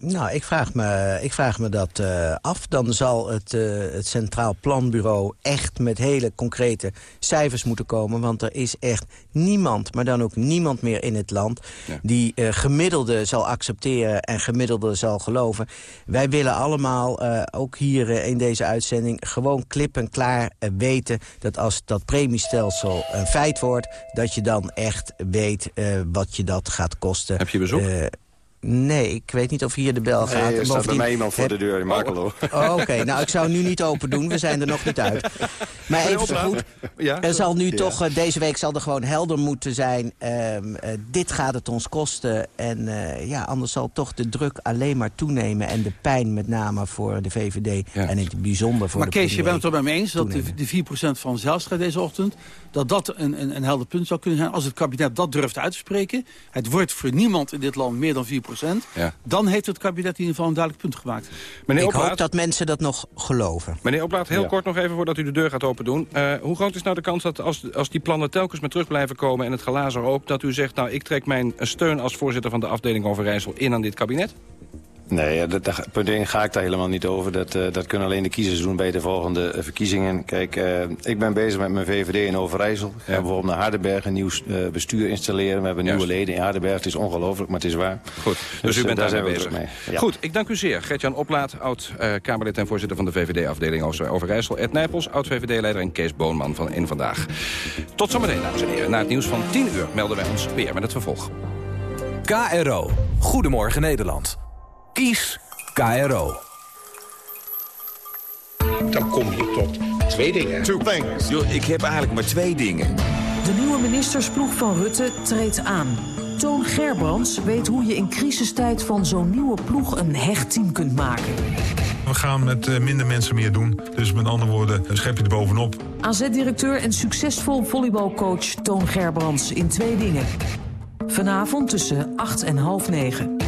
Nou, ik vraag me, ik vraag me dat eh, af. Dan zal het, eh, het Centraal Planbureau echt met hele concrete cijfers moeten komen. Want er is echt niemand, maar dan ook niemand meer in het land... Ja. die eh, gemiddelde zal accepteren en gemiddelde zal geloven. Wij willen allemaal, ook hier in deze uitzending... gewoon klip en klaar weten dat als dat premiestelsel een feit wordt... dat je dan echt weet wat je dat gaat kosten. Heb je bezoek? Nee, ik weet niet of hier de bel gaat. Nee, er staat bij mij iemand voor de deur in Makelo. Oh, Oké, nou ik zou nu niet open doen. We zijn er nog niet uit. (laughs) Maar even zo goed. Ja? Er zal nu Ja. toch, eh, deze week zal er gewoon helder moeten zijn. ehm, eh, dit gaat het ons kosten. En eh, ja, anders zal toch de druk alleen maar toenemen. En de pijn met name voor de VVD. Ja. En in het bijzonder voor maar de Kees, je bent het er bij me eens dat de, toenemen. de 4% van Zijlstra deze ochtend... dat dat een, een, een helder punt zou kunnen zijn als het kabinet dat durft uit te spreken. Het wordt voor niemand in dit land meer dan 4%. Ja. Dan heeft het kabinet in ieder geval een duidelijk punt gemaakt. Meneer Ik Oplaat, hoop dat mensen dat nog geloven. Meneer Oplaat, heel Ja. kort nog even voordat u de deur gaat open doen. Eh, hoe groot is nou de kans dat als, als die plannen telkens maar terug blijven komen... en het glazer ook, dat u zegt... nou, ik trek mijn steun als voorzitter van de afdeling Overijssel in aan dit kabinet? Nee, ja, dat, daar, punt 1 ga ik daar helemaal niet over. Dat, eh, dat kunnen alleen de kiezers doen bij de volgende eh, verkiezingen. Kijk, eh, ik ben bezig met mijn VVD in Overijssel. Ja. bijvoorbeeld naar Hardenberg een nieuw eh, bestuur installeren. We hebben Juist. nieuwe leden in Hardenberg. Het is ongelooflijk, maar het is waar. Goed, dus, Dus, u bent daar zijn we bezig. mee. Ja. Goed, ik dank u zeer. Gert-Jan Oplaat, oud-Kamerlid en voorzitter van de VVD-afdeling Overijssel. Ed Nijpels, oud-VVD-leider en Kees Boonman van In Vandaag. Tot zometeen, dames en heren. Na het nieuws van 10 uur melden wij ons weer met het vervolg. KRO. Goedemorgen Nederland. Kies KRO. Dan kom je tot twee dingen. Two things. ik heb eigenlijk maar twee dingen. De nieuwe ministersploeg van Rutte treedt aan. Toon Gerbrands weet hoe je in crisistijd van zo'n nieuwe ploeg een hecht team kunt maken. We gaan met eh, minder mensen meer doen. Dus met andere woorden, een schepje erbovenop. AZ-directeur en succesvol volleybalcoach Toon Gerbrands in twee dingen. Vanavond tussen 8 en half 9.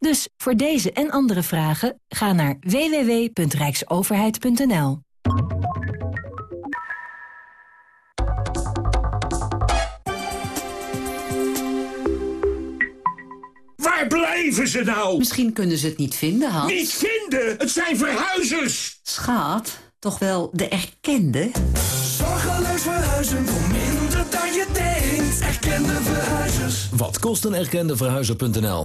Dus voor deze en andere vragen ga naar www.rijksoverheid.nl. Waar blijven ze nou? Misschien kunnen ze het niet vinden, Hans. Niet vinden? Het zijn verhuizers! Schat, toch wel de erkende? Zorgeloos verhuizen voor minder dan je denkt. Erkende verhuizers. Wat kost een erkende verhuizer.nl?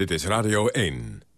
Dit is Radio 1.